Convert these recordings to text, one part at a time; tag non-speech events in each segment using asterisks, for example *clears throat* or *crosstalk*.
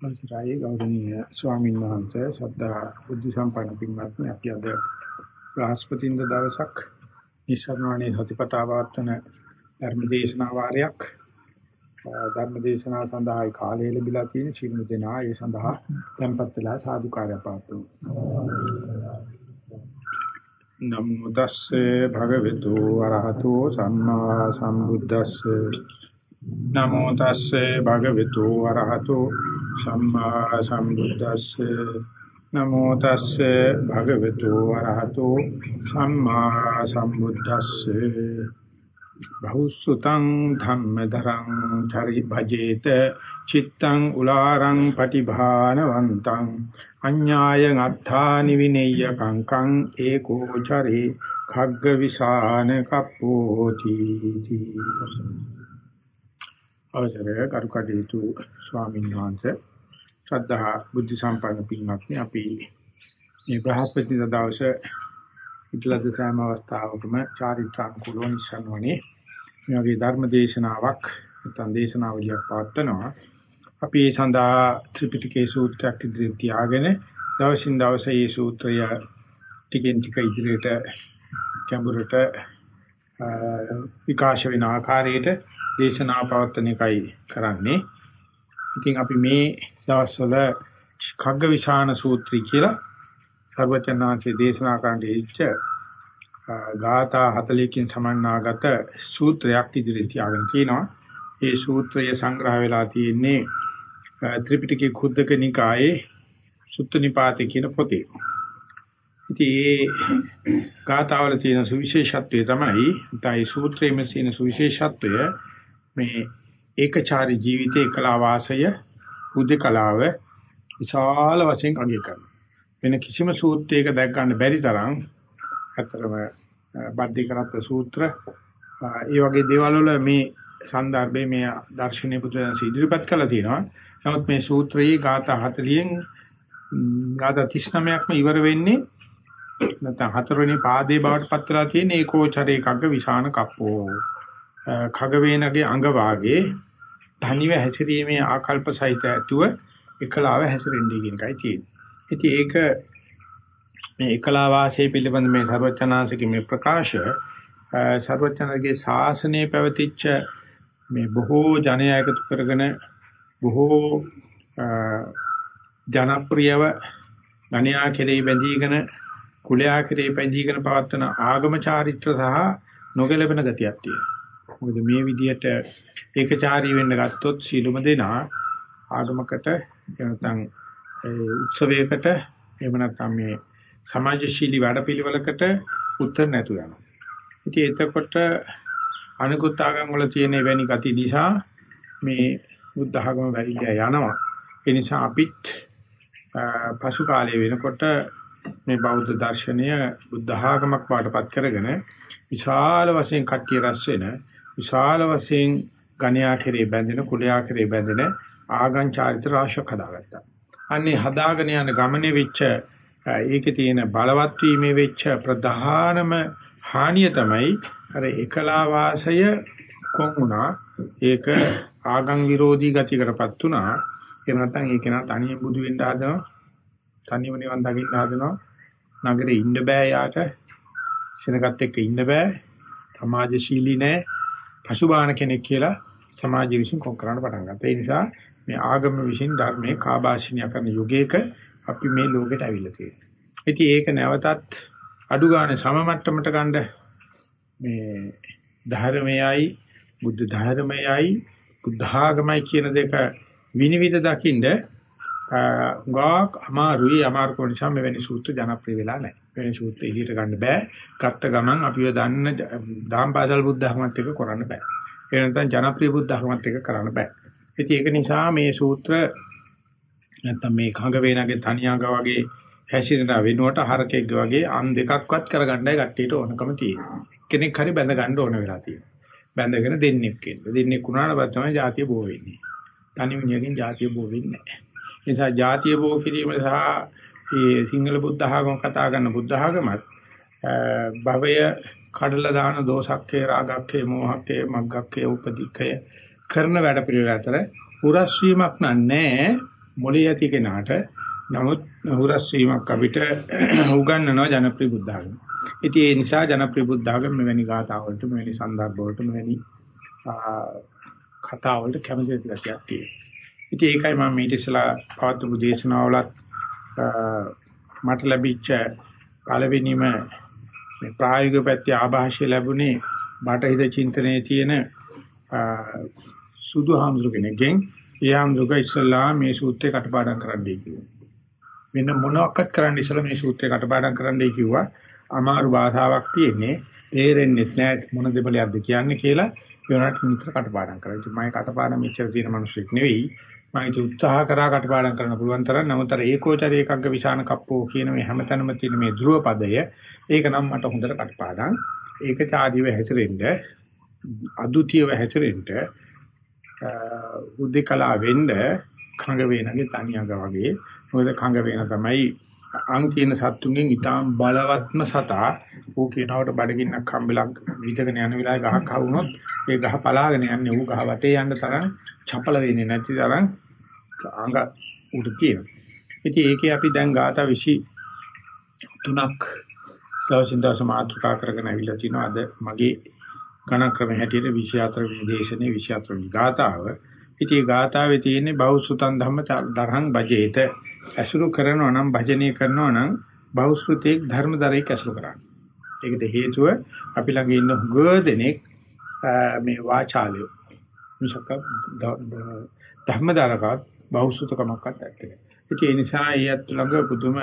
අවසරයි. ගෞරවනීය ස්වාමීන් වහන්සේ සද්ධා බුද්ධ සම්පන්න පින්වත්නි අපි අද බ්‍රහස්පතින්ද දවසක් නිසරණානේ සතිපතාවර්තන ධර්මදේශනා වාරයක්. ධර්මදේශනා සඳහායි කාලය ලැබිලා තියෙන සිල්මු දෙනා ඒ සඳහා tempත් වෙලා සාදුකාරය පාත්තු නමෝ තස්සේ භගවතු වරහතෝ සම්මා සම්බුද්දස්සේ. නමෝ තස්සේ භගවතු වරහතෝ සම්මා සම්බුද්දස්සේ නමෝ තස්සේ භගවතු වරහතෝ සම්මා සම්බුද්දස්සේ බහුසුතං ධම්මදරං චරි භජේත චිත්තං උලාරං පටිභානවන්තං අඤ්ඤාය අත්ථානි විනෙය්‍ය කංකං ඒකෝ චරේ khagga විසාන කප්පෝති අවසරය කරුකටේතු ස්වාමීන් වහන්සේ ශ්‍රද්ධා බුද්ධ සම්පන්න පින්වත්නි අපි මේ බ්‍රහස්පති දවසේ ඉట్లా දසම අවස්ථාවකම චාරිත්‍රානුකූලව නිසන්වනේ මේ වගේ ධර්ම දේශනාවක් නැත්නම් දේශනාවලියක් පවත්වනවා අපි ඒ සඳහා ත්‍රිපිටකයේ සූත්‍රයක් ඉදිරියට තියාගෙන දවසින් දවස මේ සූත්‍රය ටිකෙන් ටික ඉදිරියට ගැඹුරට විකාශ වෙන ආකාරයට දේශනා පවත්වන එකයි කරන්නේ. ඉතින් අපි මේ දවස්වල khaggavisana සූත්‍රය කියලා සර්වචනාංශයේ දේශනා කරන්න ඉච්ඡ ගාථා 40කින් සමන්නාගත සූත්‍රයක් ඉදිරියට තියාගෙන කියනවා. ඒ සූත්‍රය සංග්‍රහ වෙලා තියෙන්නේ ත්‍රිපිටකයේ කුද්දක නිකායේ සුත්ත නිපාතේ කියන පොතේ. ඉතින් ඒ ගාථාවල තියෙන සුවිශේෂත්වය තමයි, තයි සූත්‍රයේ තියෙන සුවිශේෂත්වය මේ ඒකචාරී ජීවිතේ එකලා වාසය හුදකලාව විශාල වශයෙන් අගය කරනවා. වෙන කිසිම සූත්‍රයක දැක් ගන්න බැරි තරම් අතරම බද්ධි කරත් සූත්‍ර ඒ වගේ දේවල් වල මේ සන්දර්භයේ මේ දර්ශනීය පුදුරයන් ඉදිරිපත් කළා තියෙනවා. නමුත් මේ සූත්‍රයේ ગાථා 40න් ગાථා 39ක්ම ඉවර වෙන්නේ නැත්නම් හතරවෙනි පාදේ බවට පත් වෙලා තියෙන ඒකෝචරේකග්ග විසාන කප්පෝ khග වේනගේ අංග වාගේ ධනිව හැසිරීමේ ආකල්ප සහිත ඇතුව එකලාව හැසිරෙන්නේ කියන එකයි තියෙන්නේ. ඉතින් ඒක මේ එකලා වාසයේ පිළිබඳ මේ සර්වචනාංශික මේ ප්‍රකාශ සර්වචනගේ ශාසනයේ පැවතිච්ච මේ බොහෝ ජනයා එකතු කරගෙන බොහෝ ජනප්‍රියව ගණ්‍යා කෙරෙහි බැඳීගෙන කුලයා කෙරෙහි බැඳීගෙන පවත්වන ආගම චාරිත්‍ර සහ නොගැලපෙන ගතියක් තියෙනවා. මොකද මේ විදිහට ඒකචාරී වෙන්න ගත්තොත් සීලුම දෙනා ආගමකට නැත්නම් උත්සවයකට එහෙම නැත්නම් මේ සමාජශීලී වැඩපිළිවෙලකට උත්තර නැතු යනවා. ඉතින් එතකොට අනිකුත් ආගම් වල තියෙන එවැනි ගති නිසා මේ බුද්ධ ආගම වැරිලා යනවා. ඒ නිසා අපිත් පසු කාලයේ වෙනකොට මේ බෞද්ධ දර්ශනය බුද්ධ ආගමක් වාටපත් කරගෙන විශාල වශයෙන් කට්ටිය රැස් වෙන විශාල වශයෙන් ගණ්‍යා කෙරේ බැඳෙන කුලයා කෙරේ බැඳෙන ආගම් චාරිත්‍ර රාශියක් හදාගත්තා. අන්නේ හදාගෙන යන ගමනේ වෙච්ච ඒකේ තියෙන බලවත් වීමේ වෙච්ච ප්‍රධානම හානිය තමයි අර එකලා වාසය කොන් වුණා. ඒක ආගම් විරෝධී ගතියකටපත් වුණා. ඒ නැත්නම් ඒක නා තනියෙන් බුදු වෙන්න හදනවා. තනියම නිවන් දකින්න හදනවා. නගරේ ඉන්න බෑ යාට. සෙනගත් එක්ක ඉන්න බෑ. සමාජශීලී නෑ. පසුබාහන කෙනෙක් කියලා සමාජය විසින් කොන් කරන්න පටන් ගත්තා. ඒ නිසා මේ ආගම විසින් ධර්මයේ කාබාසිනිය කරන යුගයක අපි මේ ලෝකෙට ඇවිල්ලා තියෙනවා. ඉතින් ඒක නැවතත් අඩු ගන්න සම මට්ටමට ගන්න මේ ධර්මයයි බුද්ධ ධර්මයයි බුද්ධ ආගමයි කියන දෙක විනිවිද දකින්ද ගාක් අමාරුයි අමාරු කො නිසා මෙවැනි සූත්‍ර ජනප්‍රිය වෙලා නැහැ. වෙන සූත්‍ර එළියට ගන්න බෑ. ගත්ත ගමන් අපිව දන්න දාම්පාසල් බුද්ධ ධර්මත් එක්ක කරන්න බෑ. ඒ නැත්නම් ජනප්‍රිය බුද්ධ ධර්මත් එක්ක කරන්න බෑ. ඉතින් ඒක නිසා මේ සූත්‍ර නැත්නම් මේ කඟ වේනගේ තනියාග වගේ හැසිරෙන වෙනුවට හරකෙක් වගේ අන් දෙකක්වත් කරගන්නයි කට්ටියට ඕනකම තියෙන්නේ. කෙනෙක් හරි බැඳ ගන්න ඕන වෙලා තියෙනවා. බැඳගෙන දෙන්නෙක් ඉන්න. දෙන්නෙක් වුණාට පස්සේ තමයි ජාතිය බෝ වෙන්නේ. තනි මිනිහකින් ජාතිය බෝ වෙන්නේ නැහැ. ඒ නිසා ජාතිය බෝ කිරීම සහ මේ සිංහල බුද්ධ ආගම කතා කරන බුද්ධ ආගමත් භවය කඩලා දාන දෝෂක්කේ රාගක්කේ මෝහක්කේ මග්ගක්කේ උපදීකේ කරන වැඩ පිළිවෙල අතර පුරස්වීමක් නෑ මොළේ ඇති කෙනාට නමුත් හුරස් වීමක් අපිට *clears throat* උගන්වනවා ජනප්‍රිය බුද්ධ ආගම. ඉතින් ඒ නිසා ජනප්‍රිය බුද්ධ ආගම මෙවැනි ගාථා වලට මෙවැනි සන්දර්භ වලට මෙවැනි කතා වලට කැමති දෙයක් තියෙනවා. ඉතින් ඒකයි මම මේ ඉතිසලා පවත්වපු දේශනාවලත් මට ලැබිච්ච පළවෙනිම මේ ප්‍රායෝගික පැත්තේ ආభాෂය ලැබුණේ බටහිර චින්තනයේ තියෙන සුදු හාමුදුරු කෙනෙක්ගෙන් ඒ හාමුදුරුක ඉස්සල්ලා මේ සූත්‍රය කටපාඩම් කරන්නයි කිව්වා. වෙන මොනවාක්වත් කරන්න ඉස්සලා මේ සූත්‍රය කටපාඩම් කරන්නයි කිව්වා. අමාරු භාෂාවක් තියෙන්නේ තේරෙන්නේ නැහැ මොන දෙබලයක්ද කියන්නේ කියලා ඒනට නිතර කටපාඩම් කරා. ඉතින් මම කටපාඩම් මෙච්චර තියෙන මිනිස්සෙක් නෙවෙයි. මම ඒක උත්සාහ කරා කටපාඩම් කරන්න පුළුවන් තරම්. නමුත් අර ඒකෝචර ඒකග්ග විසාන කප්පෝ කියන මේ හැමතැනම තියෙන මේ ධ්‍රුව පදය ඒක නම් මට හොඳට කටපාඩම්. ඒක චාදීව හැසිරෙන්න අදුතියව හැසිරෙන්න උද්දකලා වෙන්න කඟ වේනගේ තනියඟ වගේ. මොකද කඟ වේන තමයි අං තියෙන සත්තුන්ගෙන් ඊටාම් බලවත්ම සතා. ඌ කියනවට බඩගින්නක් හම්බෙලක් විදගෙන යන වෙලාවේ ගහක් හවුනොත් ඒ ගහ පලාගෙන යන්නේ ඌ ගහ වටේ යන්න තරම්. චපල වෙන්නේ නැති තරම් අංග උඩ තියෙනවා. ඉතින් ඒකේ අපි දැන් ગાතා 23ක් දවසින් දවස මාතෘකා කරගෙන අවිලා තිනවා අද මගේ ගණන් ක්‍රම හැටියට 24 වෙනි දේශනේ 24 වෙනි ගාතාව. ඉතින් ගාතාවේ තියෙන්නේ බෞසුතන් ධම්ම දරහං බජේත. ඇසුරු කරනවා නම් භජනය කරනවා නම් බෞසුතේක් ධර්මදරේක ඇසුරු කරන්න. ඒකට හේතුව අපි ළඟ ඉන්න හුඟ දෙනෙක් මේ වාචාලය. මිසක ධර්මදරකත් බෞසුතකමක්වත් ඇත්තේ. ඒ නිසා ඊයත් ළඟ පුදුම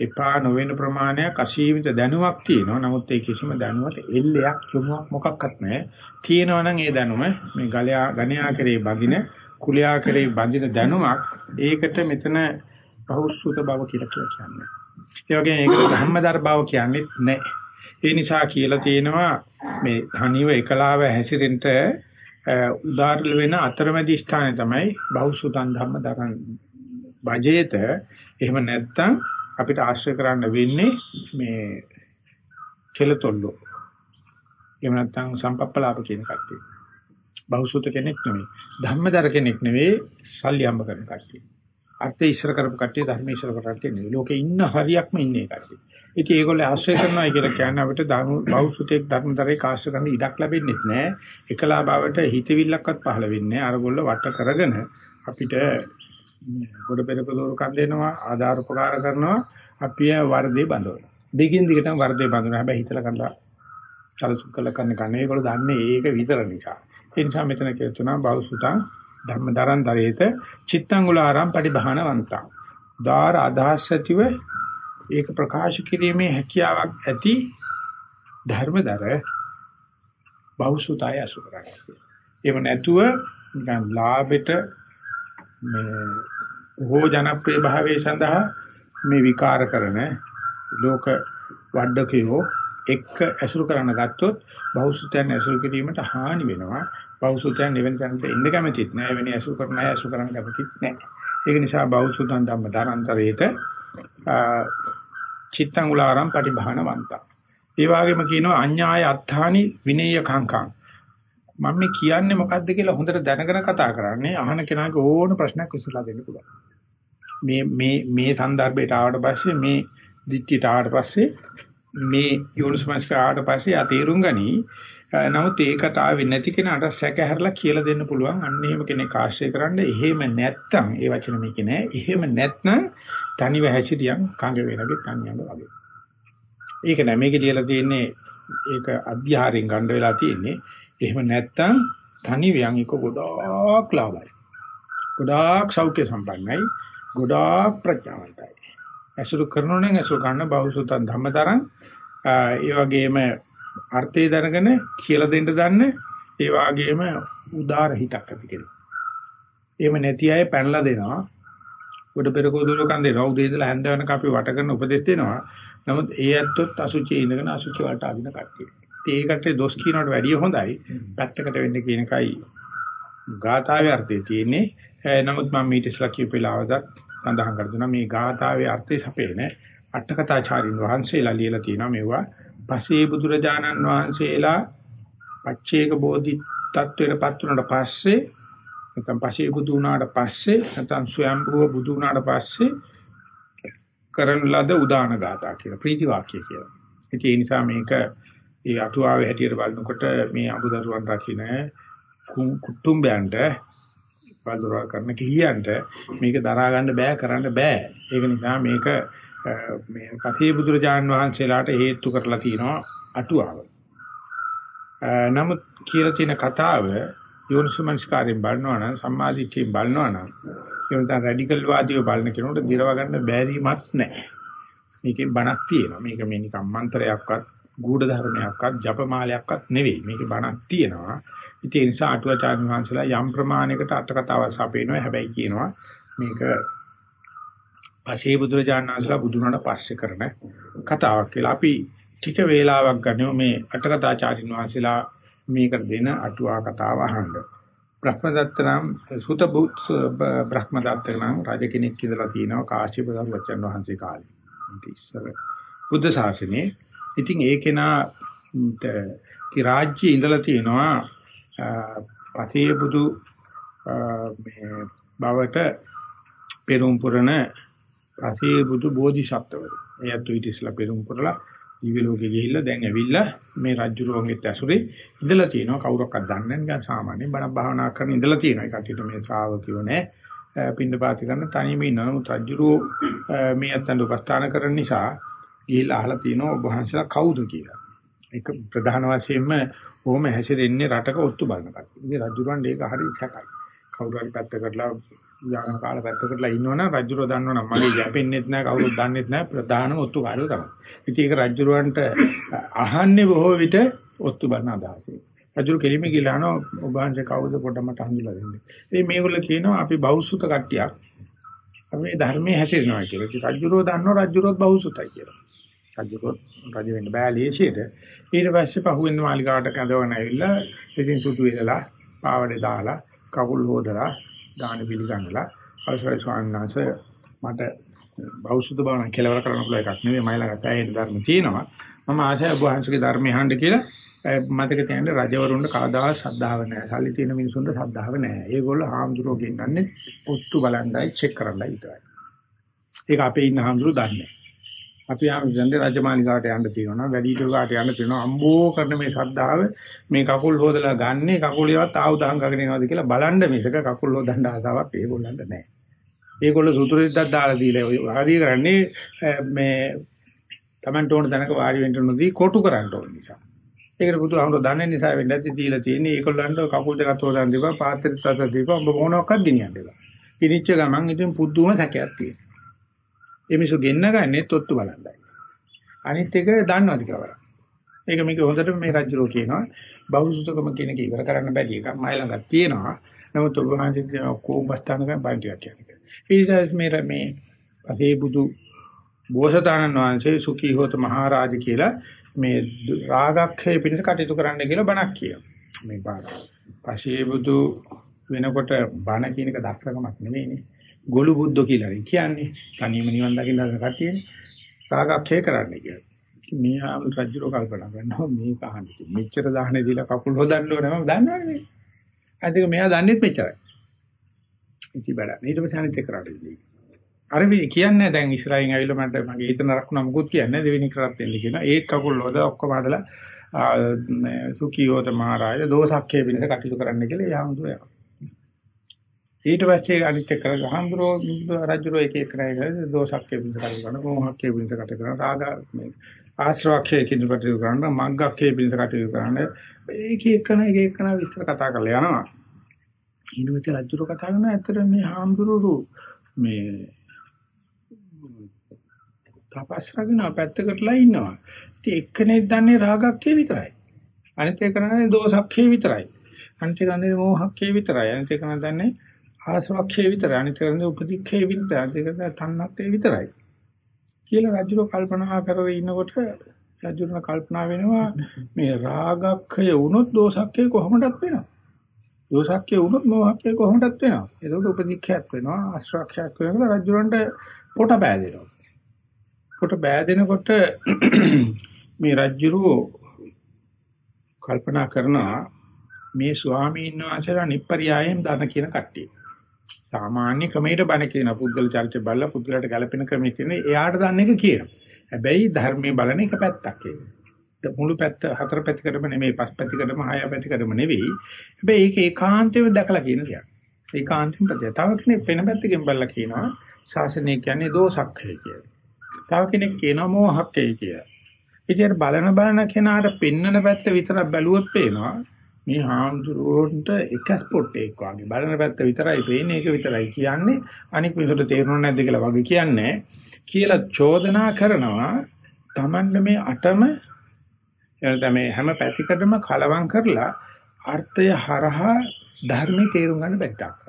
එපා නොවන ප්‍රමාණයක් අසීමිත දැනුමක් තියෙනවා. නමුත් ඒ කිසිම දැනුමට එල්ලයක් යොමුක් මොකක්වත් නැහැ. තියෙනවා නම් ඒ දැනුම මේ ගලයා ගණයා කරේ බඳින කුලයා කරේ බඳින දැනුමක් ඒකට මෙතන බහුසුත බව කියලා කියන්නේ. ඒ වගේම ඒකට ධම්මදර බව කියන්නේ නැහැ. ඒ නිසා කියලා තියෙනවා මේ ධනිව එකලාව හැසිරෙන්න උදාරල වෙන අතරමැදි ස්ථානය තමයි බහුසුතන් ධම්ම දරන් බජේත එහෙම නැත්නම් අපිට ආශ්‍රය කරන්න වෙන්නේ මේ කෙලතොල්ලෝ. එහෙම නැත්නම් සම්පප්පලාප කියන කට්ටිය. බහුසුත කෙනෙක් නෙවෙයි ධම්මදර කෙනෙක් නෙවෙයි සල්ලි හම්බ කරන කට්ටිය. අර්ථය ඉස්සර කරපු කට්ටිය ධර්ම ඉස්සර කරපු කට්ටිය නෙවෙයි. ලෝකේ ඉන්න හරියක්ම ඉන්නේ කට්ටිය. ඉතින් ඒගොල්ලෝ ආශ්‍රය කරනවා කියලා කියන්නේ අපිට බෞසුතේ ධර්මතරේ කාශ්‍ය කරන්න ඉඩක් ලැබෙන්නේ නැහැ. එකලා බවට හිතවිල්ලක්වත් පහළ වෙන්නේ නැහැ. අරගොල්ල වට කරගෙන අපිට ගොඩ පෙරපදෝර කන් දෙනවා, ආධාර උපකාර කරනවා, අපි වර්ධේ බඳවනවා. දෙකින් දිගටම වර්ධේ බඳිනවා. හැබැයි හිතලා කරලා සලසුක් කළ කරන කන්නේ ඒගොල්ලෝ දන්නේ ඒක විතර නිසා. ඒ නිසා මෙතන කියතුනා බෞසුතං ධම්මදරන් දරේත චිත්තංගුලාරම් පටිභානවන්තං. දාර අදහස් ඇතිව ඒක ප්‍රකාශ කිරීමේ හැකියාවක් ඇති ධර්මදර බෞසුතය අසුරයි. එහෙම නැතුව නිකන් ලාභෙට මේ හෝ ජනප්‍රිය භාවයේ සඳහා මේ විකාර කරන ලෝක වඩකයෝ එක්ක ඇසුරු කරන්න ගත්තොත් බෞසුතයන් ඇසුරු කිරීමට හානි වෙනවා. බෞසුතයන් නිවෙන තැනට එන්න කැමතිත් නෑ. එවැනි ඇසුරු කරන අය ඇසුරු කරන්න කැමතිත් නෑ. ඒක නිසා බෞසුතන් ධම්ම දානන්තරයේට චිත්තංගුලාරම් පටිභානවන්තං. ඒ වගේම කියනවා අඤ්ඤාය අත්ථානි විනේය කංකං. මම මේ කියන්නේ මොකද්ද කියලා හොඳට දැනගෙන කතා කරන්නේ අහන කෙනාගේ ඕන ප්‍රශ්නයක් විසඳලා දෙන්න පුළුවන්. මේ මේ මේ સંદર્ભයට ආවට පස්සේ මේ දිට්ඨියට ආවට පස්සේ මේ යෝනිසමස් කාට පස්සේ අතීරුම් ගනි. නමුත් ඒකට ආවේ නැති කෙනාට සැකහැරලා කියලා දෙන්න පුළුවන්. අන්න එහෙම කෙනෙක් ආශ්‍රය කරන්න. එහෙම නැත්තම් ඒ වචන මේකේ නෑ. එහෙම නැත්නම් තනිව හැසිරියන් කඟ වෙනගේ තනියම වගේ. ඒක නෑ මේකේ ලියලා තියෙන්නේ ඒක අධ්‍යාහාරයෙන් ගන්න වෙලා තියෙන්නේ. එහෙම නැත්තම් තනිවියන් එක ගොඩාක් ලාභයි. ගොඩාක් සෞඛ්‍ය සම්පන්නයි. ගොඩාක් ප්‍රඥාවන්තයි. ඇසුරු කරනෝ නම් ඇසුරු ගන්න බහුසුතන් ධම්මතරං ඒ වගේම අර්ථය දැනගෙන කියලා දෙන්න දන්න ඒ වගේම උදාර හිතක් ඇති කෙනෙක්. එහෙම නැති අය පැනලා දෙනවා කොට පෙරකෝදුල කන්දේ රවුදේ ඉඳලා හැන්ද වෙනක අපි වට කරන උපදෙස් දෙනවා. නමුත් ඒ ඇත්තොත් අසුචි ඉඳගෙන අසුචි වලට අදින කට්ටිය. ඒකට දොස් කියනවට වැඩිය හොඳයි. පැත්තකට වෙන්න කියන එකයි ගාථාවේ අර්ථය තියෙන්නේ. නමුත් මම මීට ඉස්සලා කියපු වෙලාවදත් සඳහන් කර දුන්නා මේ ගාථාවේ අර්ථය සපේන අටකථාචාරින් වහන්සේලා ලියලා තියෙනවා මේවා. පසේ බුදුරජාණන් වහන්සේලා පච්චේක බෝධි තත්වයටපත් වුණාට පස්සේ නැත්නම් පසේ බුදු වුණාට පස්සේ නැත්නම් ස්වයම්භුව බුදු වුණාට පස්සේ කරන ලද උදාන ගාථා කියලා ප්‍රීති වාක්‍ය කියලා. ඉතින් ඒ නිසා මේක ඒ අටුවාවේ හැටියට බලනකොට මේ අමුදරුවන් රකින්න කුටුම්බයන්ට වල්දරවා කරන කිහියන්ට මේක දරා ගන්න බෑ කරන්න බෑ. ඒක නිසා මේක මේ පසේ බුදුරජාන් වහන්සේලාට හේතු කරලා තියෙනවා අටුවාව. නමුත් කියලා තියෙන කතාව යෝනිසමංස්කාරයෙන් බලනවා නම් සම්මාදිට්ඨියෙන් බලනවා නම් ඒකට රැඩිකල් වාදීව බලන කෙනෙකුට දිරව ගන්න බැරිමත් නැහැ. මේකේ බණක් තියෙනවා. මේක මේ නිකම් මන්ත්‍රයක්වත් ගුඪ ධර්මයක්වත් ජපමාලයක්වත් නෙවෙයි. මේකේ බණක් තියෙනවා. ඉතින් ඒ නිසා අටුවාචාර්ය වහන්සේලා යම් ප්‍රමාණයකට අටකතාවක් සපේනවා. හැබැයි කියනවා මේක පසේ බුදුරජාණන් වහන්සේලා බුදුනට පස්සේ කරන කතාවක් කියලා. අපි ටික වේලාවක් ගන්නෙමු මේ අටකතාචාර්යින් වහන්සේලා මේකට දෙන අටුවා කතාව අහන්න. බ්‍රහ්මදත්ත නම් සුත බ්‍රහ්මදත්ත නම් රජ කෙනෙක් ඉඳලා තියෙනවා කාශ්‍යප සර්වචන් වහන්සේ කාලේ. ඒක ඉස්සර බුද්ධ ශාසනයේ. ඉතින් ඒ කෙනා රාජ්‍යයේ ඉඳලා තියෙනවා පතේ බුදු මේ බවට පෙරම් පුරණ පතේ බුදු බෝධිසත්වවරු. එයත් ඊට ඉස්සලා පෙරම් පුරලා දිව්‍ය ලෝකෙ ගිහිල්ලා දැන් ඇවිල්ලා මේ රජුරුවන්ගෙත් ඇසුරේ ඉඳලා තියෙනවා. කවුරක්වත් දන්නේ නැහැ නිකන් සාමාන්‍ය බණ භාවනා කරන ඉඳලා තියෙනවා. ඒ කටියට මේ ශ්‍රාවකයෝ නැහැ පින්න පාති කරන තනියම ඉන්නවා. නමුත් රජුරුව මේ අතන උපස්ථාන කරන නිසා ගිහිල්ලා අහලා තියෙනවා ඔබ වහන්සේලා කවුද කියලා. ඒක ප්‍රධාන වශයෙන්ම කොහොම හැසිරෙන්නේ රටක ඔත්තු බලන කට්ටිය. ඉතින් රජුරන් ඒක හරි සැකයි. කවුරු හරි පැත්ත කරලා යාගෙන කාලා පැත්ත කරලා ඉන්නවනම් රජුරෝ දන්නවනම් මගේ යැපෙන්නෙත් නැහැ කවුරුත් දන්නෙත් නැහැ ප්‍රධානම ඔත්තු කාර්යය තමයි. ඉතින් ඒක රජුරවන්ට අහන්නේ බොහෝ විට ඔත්තු බලන අදහසයි. රජුරු කෙලිම ගිලානෝ ඔබ වහන්සේ කවුද පොඩ්ඩක් මට හඳුලා දෙන්න. ඉතින් මේගොල්ලෝ කියනවා අපි බෞසුත කට්ටියක්. අපි මේ ධර්මයේ හැසිරෙනවා කියලා. ඉතින් රජුරෝ දන්නවා රජුරොත් බෞසුතයි කියලා. රජුරොත් රජ වෙන්න බෑ ලේසියට. ඊට පස්සේ පහුවෙන මාලිකාවට කැඳවන ඇවිල්ලා ඉතින් සුදු වෙලා පාවඩේ දාලා කකුල් හොදලා දාන පිළිගන්නලා අවසරයි ස්වාමීන් වහන්සේ මට බෞද්ධ භාවනා කෙලවර කරන්න පුළුවන් එකක් නෙවෙයි මයිලා ගතයි ධර්ම තියෙනවා මම ආශය ඔබ වහන්සේගේ ධර්මය අහන්න කියලා මතක තියාගන්න රජවරුන්ට කවදාවත් ශ්‍රද්ධාව නැහැ. සල්ලි තියෙන මිනිසුන්ට ශ්‍රද්ධාව නැහැ. ඒගොල්ලෝ හාමුදුරුවෝ ගෙන්නන්නේ ඔත්තු බලන්නයි චෙක් කරන්නයි විතරයි. ඒක අපේ ඉන්න හාමුදුරුවෝ දන්නේ. අපි ආමුදෙන්ද රජමාලිගාවට යන්න තියෙනවා නම් වැඩිහිටියෝගාට යන්න තියෙනවා අම්බෝ කරන මේ ශ්‍රද්ධාව මේ කකුල් හොදලා ගන්නේ කකුලේවත් ආයුධ හංගගෙන යනවාද කියලා බලන්න මිසක කකුල් හොදන්න ආසාවක් ඒගොල්ලන්ට නැහැ. ඒගොල්ලෝ සුතුරිද්දක් දාලා දීලා වාදී කරන්නේ මේ Taman තෝරන තැනක වාඩි වෙන්න නොදී කොටු කරන්න ඕන නිසා. ඒකට බුදුහාමුදුර දන්නේ නිසා වෙන්නේ නැති දීලා තියෙන්නේ ඒගොල්ලන්ට කකුල් දෙක තෝරන් දීපා පාත්‍රෙත් අත දීපා ඔබ මොනවාක්වත් ගෙනියන්න එපා. පිනිච්ච ගමන් ඉතින් පුදුම සැකයක් තියෙනවා. ඒ මිනිස්සු ගෙන්න ගන්නේ තොත්තු බලන්නයි. අනිත් එක දන්නවද කියලා. ඒක මේක හොඳට මේ රජුරෝ කියනවා බෞද්ධකම කියන එක ඉවර කරන්න බැරි එකක් මයි ළඟ තියෙනවා. නමුත් ඔබ වහන්සේ කොම් බස්තානක බයිටියක් කියන්නේ. ඊට මේ මේ පසේ බුදු බෝසතාණන් වහන්සේ සුඛී හොත මහරජ කියලා මේ රාගක්ෂය පිණිස කටයුතු කරන්න කියලා බණක් කියනවා. මේ බණ. පසේ බුදු වෙනකොට බණ කියන එක දක්ෂකමක් නෙවෙයිනේ. ගොළු බුද්ධ කියලා කියන්නේ. තනියම නිවන් දකින්න හදන කට්ටියනේ. රාගක්ෂය කරන්න කියලා. මේ ආම රජුරෝ කල්පනා කරනවා මේ කහන්නේ. මෙච්චර දාහනේ දීලා කකුල් හොදන්න ඕනේ මම දන්නවනේ. අදික මෙයා දන්නේත් මෙච්චරයි. ඉති බඩ. ඊට පස්සේ අනිත් එක කරන්නේ. අර මේ කියන්නේ දැන් ඉස්රායින් ඇවිල්ලා මට මගේ හිත නරකුණා මුකුත් කියන්නේ දෙවෙනි කරත් දෙන්න කියනවා. ඒත් කකුල් හොද ඔක්කොම හදලා සුඛියෝත මහරජා දෝසක්කේ පිණිස කටයුතු කරන්න කියලා යාමුදුරයා. ඊට පස්සේ අනිත් එක ගහඳුරෝ රජුරෝ එක එක කරගෙන දෝෂක්කේ බින්ද කර කරන මොහක්කේ බින්ද කට කරන රාග මේ ආශ්‍රවක්ෂේ කිඳ කටයුතු කරන මග්ගක්කේ බින්ද කටයුතු කරන ඒක එකන එක එකන විස්තර කතා කරලා යනවා. ඊට පස්සේ රජුරෝ කතා කරන ඇත්තට මේ හාමුදුරුවෝ මේ තපස්රගෙන පැත්තකටලා ඉන්නවා. ඉතින් එක්කෙනෙක් දන්නේ රාගක්කේ විතරයි. අනිත් එක කරන්නේ දෝෂක්කේ විතරයි. අනිත් එක දන්නේ මොහක්කේ විතරයි. අනිත් එක දන්නේ ආශ්‍රවක්ෂේ විතරයි. අනිත් කරන්නේ උපදීක්ෂේ විතරයි අනිත් කරන්නේ තණ්හත්තේ විතරයි. කියලා රජුර කල්පනා කරගෙන ඉන්නකොට රජුරන කල්පනා වෙනවා මේ රාගක්ඛය වුණොත් දෝසක්ඛය කොහොමදත් වෙනවා? දෝසක්ඛය වුණොත් මොහක්ඛය කොහොමදත් වෙනවා? ඒකට උපදීක්ෂයක් වෙනවා ආශ්‍රවක්ෂයක් වෙනවා. රජුරන්ට පොට බෑදෙනවා පොට බෑදෙනකොට මේ රජුරෝ කල්පනා කරනවා මේ ස්වාමීන් වහන්සේලා නිප්පරියායෙන් දන කියන කට්ටිය. සාමාන්‍ය ක්‍රමයට බණ කියන පුද්ගල චරිත බලලා පුද්ගලට ගැළපෙන ක්‍රමයක කියන එයාට දන්න එක කියනවා. හැබැයි ධර්මයේ බලන එක පැත්තක් ඒක. මුළු පැත්ත හතර පැත්තකටම නෙමෙයි පස් පැත්තකටම හය පැත්තකටම නෙවෙයි. හැබැයි ඒක ඒකාන්තයෙන් දැකලා කියන දෙයක්. ඒකාන්තයෙන් ප්‍රත්‍ය. තව කෙනෙක් වෙන පැත්තකින් බලලා කියනවා ශාසනය කියන්නේ දෝසක්ඛය කියලා. තව කෙනෙක් කියනවා මෝහක්ඛය කියලා. ඉතින් බලන බලන කෙනාට පෙන්නන පැත්ත විතරක් බැලුවොත් පේනවා මේ හාමුදුරුවන්ට එක ස්පොට් එකක් වගේ. බලන පැත්ත විතරයි පේන්නේ ඒක විතරයි කියන්නේ. අනික මිනිසුන්ට තේරුණා නැද්ද කියලා වගේ කියන්නේ. කියලා චෝදනා කරනවා Tamanne මේ අටම එනත මේ හැම පැතිකඩම කලවම් කරලා අර්ථය හරහා ධර්මයේ තේරුම් ගන්න බැත්තක්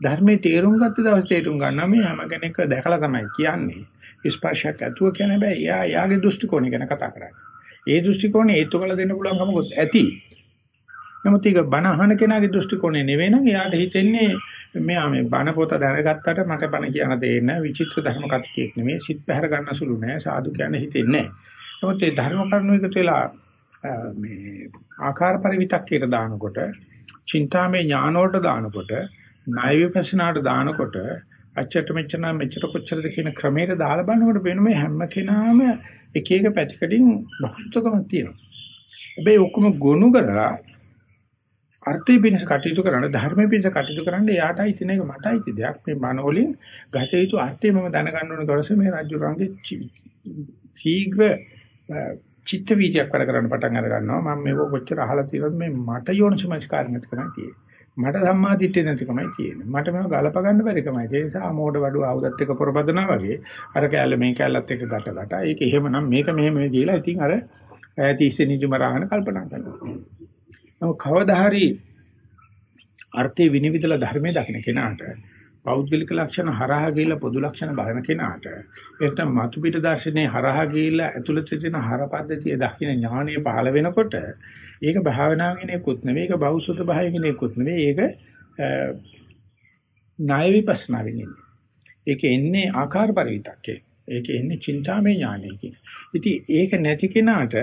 ධර්මයේ තේරුම් ගත්ත දවසේ තේරුම් ගන්නවා මේ හැම කෙනෙක් දැකලා තමයි කියන්නේ. ස්පර්ශයක් ඇතුව කියන බෑ. එයා එයාගේ දෘෂ්ටි කෝණය ගැන කතා කරන්නේ. ඒ දෘෂ්ටි කෝණය ඒතු කළ දෙන්න පුළුවන් කමකුත් ඇති. නමුත් ඒක බණ අහන කෙනාගේ දෘෂ්ටි කෝණය නෙවෙයි නම් එයාට හිතෙන්නේ මෙයා මේ බණ පොත දැනගත්තට මට බණ කියන දේ නෑ විචිත්‍ර ධර්ම කතිකයක් නෙමෙයි සිත් පැහැර ගන්න සුළු නෑ සාදු කියන හිතෙන්නේ නෑ නමුත් ඒ ධර්ම කරුණු එකතු වෙලා මේ ආකාර පරිවිතක්කයට දානකොට චින්තාමේ ඥාන වලට දානකොට ණය විපස්සනාට දානකොට අච්චට මෙච්චර මෙච්චර කොච්චරද කියන ක්‍රමයට දාලා බලනකොට වෙන මේ හැම කෙනාම එක එක පැතිකඩින් බහුසුතකමක් තියෙනවා. හැබැයි ඔක්කොම ගොනු කරලා අර්ථය පිණිස කටයුතු කරන ධර්මයේ පිණිස කටයුතු කරන්න එයාටයි තියෙන එක මටයි තියෙන දෙයක්. මේ මනෝලින් ගත යුතු අර්ථය මම දැනගන්න ඕන දවසේ මේ රාජ්‍යරංගේ ශීඝ්‍ර චිත්ත වීජයක් වැඩ කරන්න පටන් අර ගන්නවා. මම මේක කොච්චර අහලා තියෙනවද? මේ මට යෝනිසමස්කාර නැතිකමයි තියෙන්නේ. මට සම්මාදිට්ඨිය නැතිකමයි තියෙන්නේ. මට මේව ගලප ගන්න බැරිකමයි ඒ නිසා මෝඩ වඩුව ආවුදත් එක පොරබදනවා වගේ අර කැලේ මේ කැලලත් එක ගැට ගැට ඒක එහෙමනම් මේක මෙහෙම කියලා ඉතින් අර ඈත ඉස්සේ නිදිමරාගෙන කල්පනා කරනවා. නමුත් කවදා හරි අර්ථේ විනිවිදලා ධර්මයේ දකින්න කෙනාට පෞද්ගලික ලක්ෂණ හරහා ගිහිලා පොදු ලක්ෂණ බලන කෙනාට එතන මතු පිට දර්ශනේ හරහා ගිහිලා ඇතුළත තියෙන හරපද්ධතිය දකින්න ඥානය පහළ වෙනකොට ඒක භාවනාවකින් එක්කුත් නෙවෙයි ඒක බෞසුත භාවයකින් එක්කුත් නෙවෙයි ඒක ණය විපස්සනාවෙන් ඉන්නේ. ඒක එන්නේ ආකාර පරිවිතක්කේ. ඒක එන්නේ චින්තාමය ඥානයකින්. ඉතින් ඒක නැති කෙනාට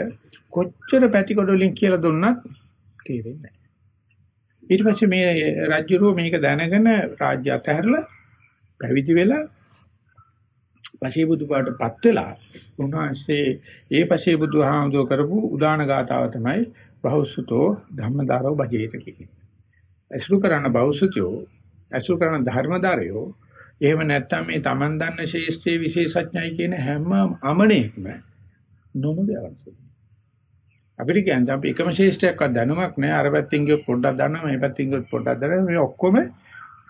කොච්චර පැතිකොඩ වලින් කියලා දුන්නත් තේරෙන්නේ නැහැ. ඊට පස්සේ මේ රාජ්‍යරුව මේක දැනගෙන රාජ්‍ය අතහැරලා පැවිදි වෙලා පසේ බුදුපාටපත් වෙලා උන්වහන්සේ ඒ පසේ බුදුහාමුදුර කරපු උදාන ගාතාව තමයි බහුසුතෝ ධම්මදාරෝ බජේත කියන්නේ. අසුරු කරන බහුසුතෝ අසුරු කරන ධර්මදාරයෝ එහෙම නැත්නම් මේ Taman දන්න ශේෂ්ත්‍රයේ විශේෂඥයි කියන හැම අමණේක්ම නොමගවන්සු. අපිට කියන්නේ අපි එකම ශේෂ්ඨයක්වත් දැනුමක් නැහැ. අර පැත්තෙන් ගියොත් පොඩ්ඩක් දන්නවා, මේ පැත්තෙන් ගියොත් පොඩ්ඩක් දන්නවා. මේ ඔක්කොම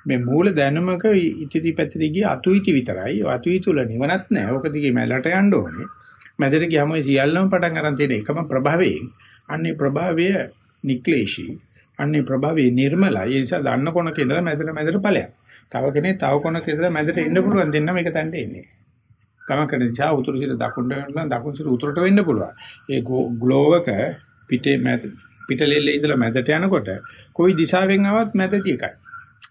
මේ මූල දැනුමක ඉතිරි පැතිරි ගිය අතුයිති විතරයි. අතුයිති වල නිවනක් නැහැ. ඕක දිගේ මැලට යන්න ඕනේ. මැදට ගියාම සියල්ලම පටන් ගන්න තියෙන එකම ප්‍රභාවයෙන්. අන්නේ ප්‍රභාවය නික්ලේශී. අන්නේ ප්‍රභාවය නිර්මලයි. ඒ නිසා දන්න කොනක ඉඳලා මැදට මැදට ඵලයක්. තව කෙනෙක් තව කොනක ඉඳලා මැදට එන්න පුළුවන් දෙන්න මේක තැන්ට එන්නේ. ගමන් කරන දිශා උතුරු සිට දකුණට වෙනවා දකුණු සිට උතුරට වෙන්න පුළුවන්. ඒ ග්ලෝවක පිටේ මැද පිටලෙල්ලේ ඉඳලා මැදට යනකොට කොයි දිශාවෙන් ආවත් මැදදී එකයි.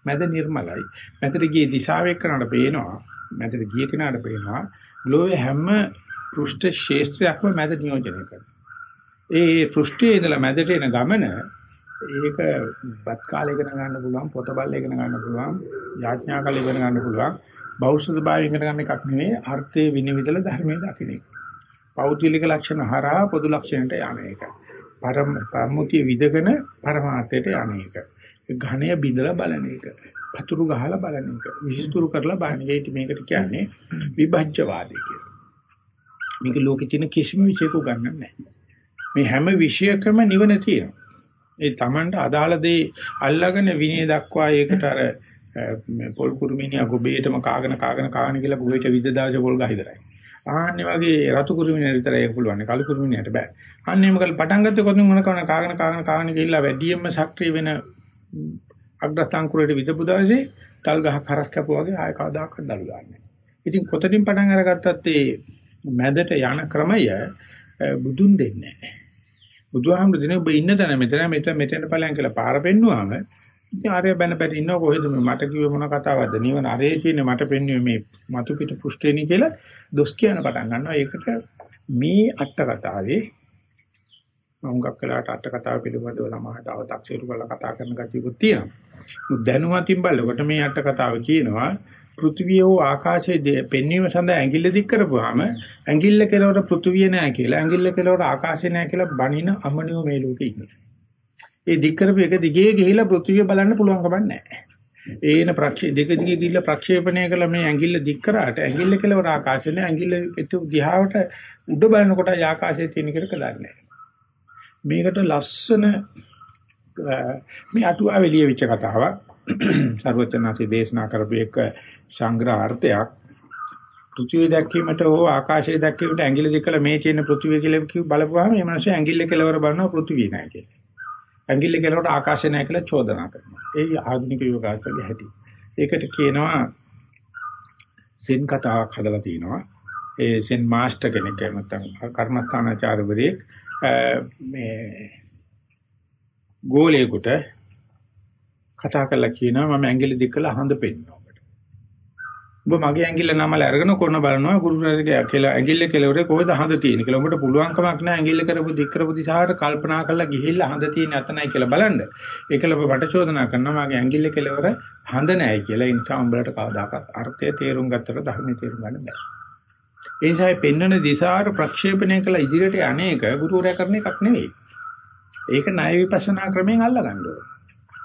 මැද නිර්මලයි. මැදට ගියේ දිශාවෙන් කරනට පේනවා. මැදට ගිය කෙනාට පේනවා ග්ලෝවේ හැම පෘෂ්ඨ ශේෂ්ත්‍රයක්ම මැද නියෝජනය කරනවා. ඒ පෘෂ්ඨයේ ඉඳලා මැදට එන ගමන ඒක බත් කාලේ ඉගෙන ගන්න පුළුවන් පොත බල්ල ඉගෙන ගන්න පුළුවන් යාඥා කාලේ ඉගෙන ගන්න පුළුවන් බෞද්ධ භාවයෙන් ඉගෙන ගන්න එකක් නෙවෙයි අර්ථයේ විනිවිදල ධර්මයේ දකින්න එක. පෞද්ගලික ලක්ෂණ හරහා පොදු ලක්ෂණයට යන එක. පරම ප්‍රමුතිය විදගෙන පරමාර්ථයට යන එක. ඝණය බිඳලා බලන එක. පතුරු ගහලා බලන එක. විසිතුරු කරලා බලන එක. මේකට කියන්නේ විභජ්‍යවාදී කියලා. මේක ලෝකෙ තියෙන කිසිම විෂයක උගන්වන්නේ නැහැ. මේ හැම විෂයකම නිවන තියෙනවා. ඒ Tamanට අදාළ දේ අල්ලාගෙන විනය දක්වා ඒකට අර මේ පොල් කුරුමිනියා ගොබේටම කාගෙන කාගෙන කාගෙන කියලා ගොබේට විදදාජ පොල් ගහ ඉදරයි. ආන්නේ වගේ රතු කුරුමිනිය විතරයි ඒක පුළුවන්. කළු කුරුමිනියට බෑ. අන්නේම කල් පටන් ගත්තේ කොතන මොන කවන කාගෙන කාගෙන කාගෙන ගිහිල්ලා වැඩියෙන්ම සක්‍රිය වෙන අග්‍රස්ථාංකුරයට විදපු දවසේ තල් ගහ කරස් කැපුවා වගේ ආය කවදාකවත් දළු ගන්නෑ. ඉතින් කොතනින් පටන් අරගත්තත් ඒ මැදට යන ක්‍රමය බුදුන් දෙන්නේ නැහැ. බුදුහාමුදුරනේ දිනේ ඔබ ඉන්න තැන මෙතන මෙතන මෙතන ඵලයන් කියලා පාර පෙන්නුවාම ඉතින් ආර්ය බැන බැරි ඉන්නව කොහෙද මේ මට කිව්වේ මොන කතාවක්ද නිවන අරේ කියන්නේ මට පෙන්වුවේ මේ මතු පිට පුෂ්ඨේනි කියලා දොස් කියන පටන් ගන්නවා ඒකට මේ අට කතාවේ මම හුඟක් වෙලාවට අට කතාව පිළිබඳව සමහරට අව탁සිරු කරලා කතා කරන ගතියකුත් තියෙනවා. දැනුවතින් බලනකොට මේ අට කතාව කියනවා පෘථිවිය හෝ ආකාශයේ පෙන්වීම සඳහා ඇඟිල්ල දික් කරපුවාම ඇඟිල්ල කෙලවර පෘථිවිය නෑ කියලා ඇඟිල්ල කෙලවර ආකාශය නෑ කියලා බණින අමනියෝ මේ ලෝකේ ඉන්නවා. ඒ දික් කරපු එක දිගේ ගිහිලා පෘථිවිය බලන්න පුළුවන් කමක් නෑ. ඒන ප්‍රක්ෂේ දෙක දිගේ ගිහිල්ලා ප්‍රක්ෂේපණය කළ මේ ඇඟිල්ල දික් කරාට ඇඟිල්ල කෙලවර ආකාශය නෑ ඇඟිල්ල පිටු දිහාවට උඩ බලනකොට ආකාශයේ තියෙන කෙරක දන්නේ මේකට ලස්සන මේ අටුවා වෙලිය වෙච්ච කතාවක් සර්වචනාසි දේශනා කරපු එක සංග්‍රහාර්ථයක් පෘථිවිය දැක්වීමට හෝ ආකාශය දැක්වීමට ඇඟිලි දෙකල මේ තියෙන පෘථිවිය කියලා කිව් බලපුවාම මේ මිනිස්සු ඇඟිල්ල කෙලවර බලනවා පෘථිවිය නැහැ කියලා. ඇඟිල්ල කෙලවරට ආකාශය නැහැ කියලා චෝදනා කරනවා. ඒ ආධුනික යෝගාචරයේ හැටි. ඒකට කියනවා සෙන් කතාවක් හදලා තිනවා. ඒ සෙන් මාස්ටර් කෙනෙක් නැත්නම් කර්මස්ථානාචාර්යවරයෙක් මේ ගෝලයකට කතා කරලා කියනවා මම ඇඟිලි දික්කලා හඳ පෙන්නවා. ඔබ මගේ ඇඟිල්ල නමල අරගෙන කරන බලනවා ගුරුවරයාගේ කියලා ඇඟිල්ල කෙලවරේ කොහෙද හඳ තියෙන්නේ කියලා. ඔබට පුළුවන් කමක් නැහැ ඇඟිල්ල කරපු දික් කරපු දිශාවට කල්පනා කරලා ගිහිල්ලා හඳ තියෙන අතනයි කියලා බලන්න. ඒකල ඔබ වට චෝදනා කරනවා මගේ ඇඟිල්ල කෙලවර හඳ නැහැ කියලා. ඒ නිසා උඹලට කවදාකවත් අර්ථය තේරුම් ගත්තට ධර්මයේ තේරුම් ගන්න බෑ. ඒ නිසා පෙන්වන දිශාවට ප්‍රක්ෂේපණය කළ ඉදිරියට අනේක ගුරුවරයා කරන එකක් නෙවෙයි. ඒක ණය විපස්සනා ක්‍රමයෙන් අල්ල ගන්න ඕනේ.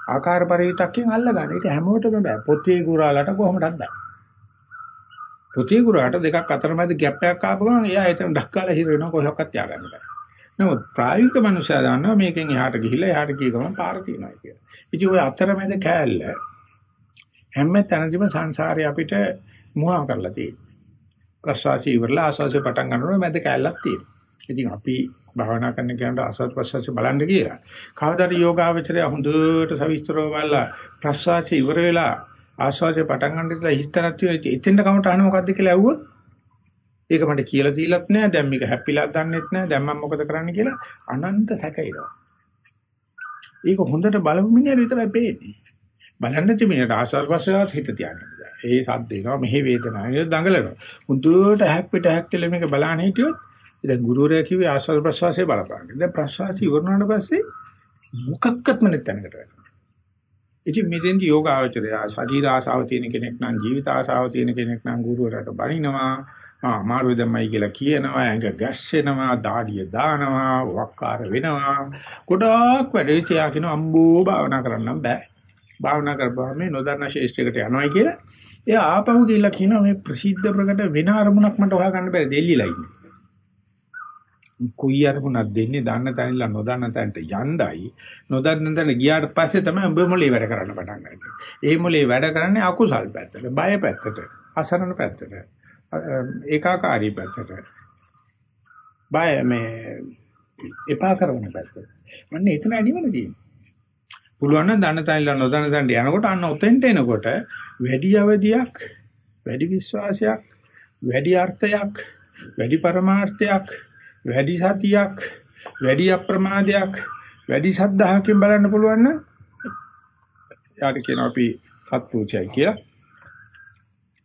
ආකාර පරිවිතක්යෙන් අල්ල ගන්න. ඒක හැමෝටම බෑ. පොතේ ගුරාලට කොහොමදත් බෑ. තෘතිය ගුරුවරට දෙකක් අතරමැද ગેප් එකක් ආපු ගමන් එයා එතන ඩක්කාලා හිර වෙනවා කොහොක්වත් තියාගන්න බෑ. නමුත් ප්‍රායෝගික මනුස්සයා දන්නවා මේකෙන් එහාට ගිහිල්ලා එහාට ගිය ගමන් පාර තියෙනවා කියලා. ඉතින් ওই අතරමැද කෑල්ල හැම තැනදීම සංසාරේ අපිට මුවා කරලා තියෙනවා. ප්‍රසවාසී ඉවරලා ආසාසෙ පටන් ගන්නකොට මැද කෑල්ලක් තියෙනවා. ඉතින් අපි භාවනා කරන කෙනාට ආසත් ප්‍රසවාසය බලන්න කියලා. කවදාද යෝගාවචරය හොඳට සවිස්තරව බලලා ප්‍රසවාසය ඉවර වෙලා ආස්වාදේ පටන් ගන්න ඉතලා හිතනත් එතෙන්ට කමට අහන මොකද්ද කියලා ඇහුවොත්? ඒක මට කියලා දීලත් නැහැ දැන් මේක හැප්පිලා දන්නෙත් නැහැ දැන් මම මොකද කරන්න කියලා අනන්ත සැකයිනවා. ඒක හොඳට බලමු මිනිහට විතරයි පේන්නේ. බලන්න තිබෙන ආස්වාද ප්‍රසවාස හිත තියාගන්න ඒ සද්ද එනවා මෙහි වේදනාව ඒක දඟලනවා. මුදුවට හැප්පිට හැක්කල මේක බලන්න හිටියොත් දැන් ගුරුවරයා කිව්වේ ආස්වාද ප්‍රසවාසයේ බලපාන්න. දැන් ප්‍රසවාසය ඉවරනාට පස්සේ මොකක්වත්ම නැත්නම්කට වෙනවා ඉතින් මෙතෙන්දි යෝගාවචරය ශරීර ආසාව තියෙන කෙනෙක් නම් ජීවිත ආසාව තියෙන කෙනෙක් නම් ගුරුවරයාට බනිනවා. ආ මාරු දෙමයි කියලා කියනවා ඇඟ ගැස්සෙනවා දාඩිය දානවා වක්කාර වෙනවා. ගොඩාක් වැඩේ තියා කියන අම්බෝ භාවනා කරන්නම් බෑ. භාවනා කරපුවාම මේ නොදන්න ශේෂ්ත්‍රයකට යනවා කියලා. එයා ආපහු ගිහිල්ලා කියනවා මේ ප්‍රසිද්ධ ප්‍රකට වෙන අරමුණක් මට හොයාගන්න බැහැ දෙල්ලිලා ඉන්නේ. කුයි අරමුණක් දෙන්නේ දන්න තැනilla නොදන්න තැනට යණ්ඩයි නොදන්න තැන ගියාට පස්සේ තමයි උඹ මොලේ වැඩ කරන්න පටන් ගන්නේ. ඒ මොලේ වැඩ කරන්නේ අකුසල් පැත්තට, බය පැත්තට, අසරණ පැත්තට, ඒකාකාරී පැත්තට. බය මේ එපා කරන පැත්තට. මන්නේ එතන නිවන තියෙන්නේ. පුළුවන් නම් දන්න තැනilla නොදන්න තැනට යනකොට අන්න ඔතෙන්ට එනකොට වැඩි අවදියක්, වැඩි විශ්වාසයක්, වැඩි අර්ථයක්, වැඩි පරමාර්ථයක් වැඩි සතියක් වැඩි අප්‍රමාදයක් වැඩි සද්ධාහකින් බලන්න පුළුවන් නම් යාට කියනවා අපි සත්පුරුෂයයි කියලා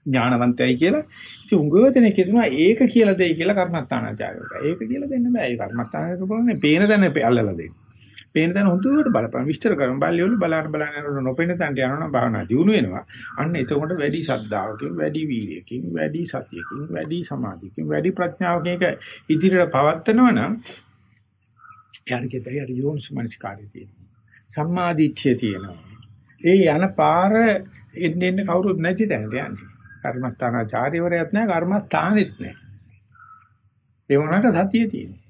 ඥානවන්තයයි කියලා. ඉතින් උංගවදනේ කියනවා ඒක කියලා දෙයි කියලා කර්මස්ථානාචාරයට ඒක කියලා දෙන්න බෑ. ඒ කර්මස්ථානයට බලන්නේ පේන දැන අල්ලලා දෙන්න. පේන තැන හොඳට බලපන්. විස්තර කරමු. බල්ලිවල බලන්න බලන්න යනකොට නොපෙන තැනට යනවනම් භාවනා දියුණු වෙනවා. අන්න එතකොට වැඩි ශ්‍රද්ධාවකින් වැඩි වීර්යකින් වැඩි සතියකින් වැඩි සමාධියකින් වැඩි ප්‍රඥාවකින් එක ඉදිරියට පවත්නවා නම් යානිකේ තේ යෝනිසමනස්කාරය තියෙනවා. සම්මාදිට්ඨිය තියෙනවා. ඒ යන පාර එන්න එන්න කවුරුත් නැති තැනට යන්නේ. කර්මස්ථානාචාර්යවරයෙක් නැහැ කර්මස්ථානෙත් නැහැ. ඒ වුණාට සතිය තියෙනවා.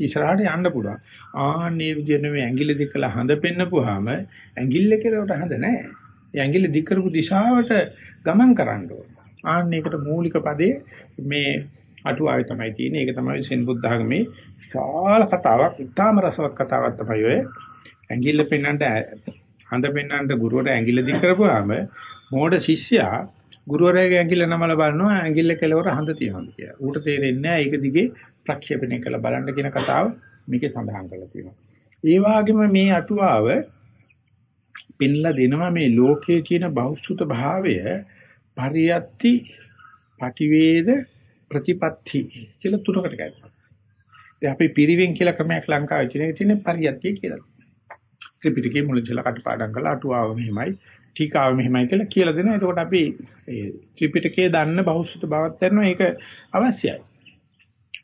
ඉස්සරහට යන්න පුළුවන්. ආන්නේ විදිහට මේ ඇඟිල්ල දික් කළා හඳ පෙන්නපුවාම ඇඟිල්ල කෙරවට හඳ නැහැ. ඒ ඇඟිල්ල දික් කරපු දිශාවට ගමන් කරන්න ඕන. ආන්නේකට මූලික පදේ මේ අටුවාවේ තමයි තියෙන්නේ. ඒක තමයි සෙන් බුද්ධ ආගමේ විශාල කතාවක්. ඉතාම රසවත් කතාවක් තමයි ඔය. ඇඟිල්ල පෙන්නන්න හඳ පෙන්නන්න ගුරුවරයා ඇඟිල්ල දික් කරපුවාම මෝඩ ශිෂ්‍යයා ගුරුවරයාගේ ඇඟිල්ල නමල බලනවා ඇඟිල්ල කෙලවර හඳ තියනවාද කියලා. ඌට තේරෙන්නේ නැහැ ඒක දිගේ ප්‍රක්ෂේපණය කළ බලන්න කියන කතාව මේකේ සඳහන් කරලා තියෙනවා. ඒ වගේම මේ අටුවාව පෙන්ලා දෙනවා මේ ලෝකයේ තියෙන බෞද්ධ භාවය පරියත්ති පටිවේද ප්‍රතිපත්ති කියලා තුනකට ගන්නවා. දැන් අපි පිරිවෙන් කියලා ක්‍රමයක් ලංකාවේ තියෙන තියෙන පරියත්තිය කියලා. ත්‍රිපිටකයේ මුලින්දලා කටපාඩම් කරලා අටුවාව මෙහිමයි, ටීකාව මෙහිමයි කියලා කියලා දෙනවා. එතකොට අපි ඒ ත්‍රිපිටකයේ දන්න බහුසුත බවක් කරනවා ඒක අවශ්‍යයි.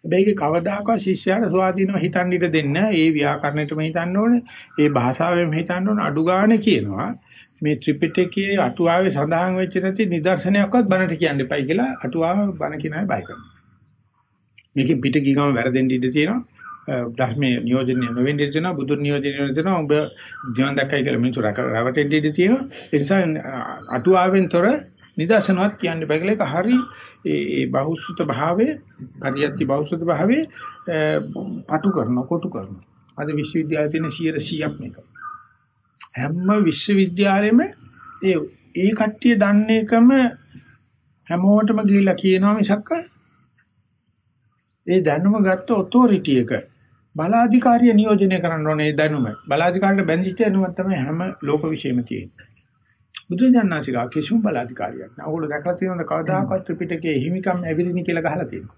හැබැයි ඒක කවදාකවත් ශිෂ්‍යයාට ස්වාධීනව හිතන්න ඉඩ දෙන්නේ නැහැ. ඒ ව්‍යාකරණයටම හිතන්න ඕනේ. ඒ භාෂාවෙම හිතන්න ඕනේ. අඩු ගානේ කියනවා. මේ ත්‍රිපිටකයේ අටුවාවේ සඳහන් වෙච්ච නැති නිදර්ශනයක්වත් බණට කියන්න එපයි කියලා අටුවාව බණ කියන අය බය කරනවා. මේකෙන් පිට ගිගම වැරදෙන්න ඉඩ තියෙනවා. ධර්මයේ නියෝජනය නොවෙන්න ඉඩ තියෙනවා. බුදුන් නියෝජනය වෙන්න තියෙනවා. ඔබ ජීවන් දැක්කයි කියලා මිනිස්සු රැවටෙන්න ඉඩ තියෙනවා. ඒ නිසා අටුවාවෙන් තොර නිදර්ශනවත් කියන්න බෑ කියලා ඒක හරි ඒ බහුසුත භාවයේ පරියත්ති බහුසුත භාවයේ අටු කරන කොටු කරන. අද විශ්වවිද්‍යාලයේ තියෙන 100ක් මේක. හැම විශ්වවිද්‍යාලෙම ඒ ඒ කට්ටිය දන්න එකම හැමෝටම ගිහිල්ලා කියනවා මිසක් ඒ දැනුම ගත්ත ඔතොරිටි එක බලාධිකාරිය නියෝජනය කරන්න ඕනේ ඒ දැනුම. බලාධිකාරියට බැඳිච්ච දැනුම තමයි හැම ලෝක විශ්ෙම තියෙන්නේ. බුදුජානනාසික කිසිම බලාධිකාරියක් නෑ. ඕගොල්ලෝ දැකලා තියෙනවද කවදාකවත් ත්‍රිපිටකයේ හිමිකම් ඇවිදින කියලා ගහලා තියෙනවා.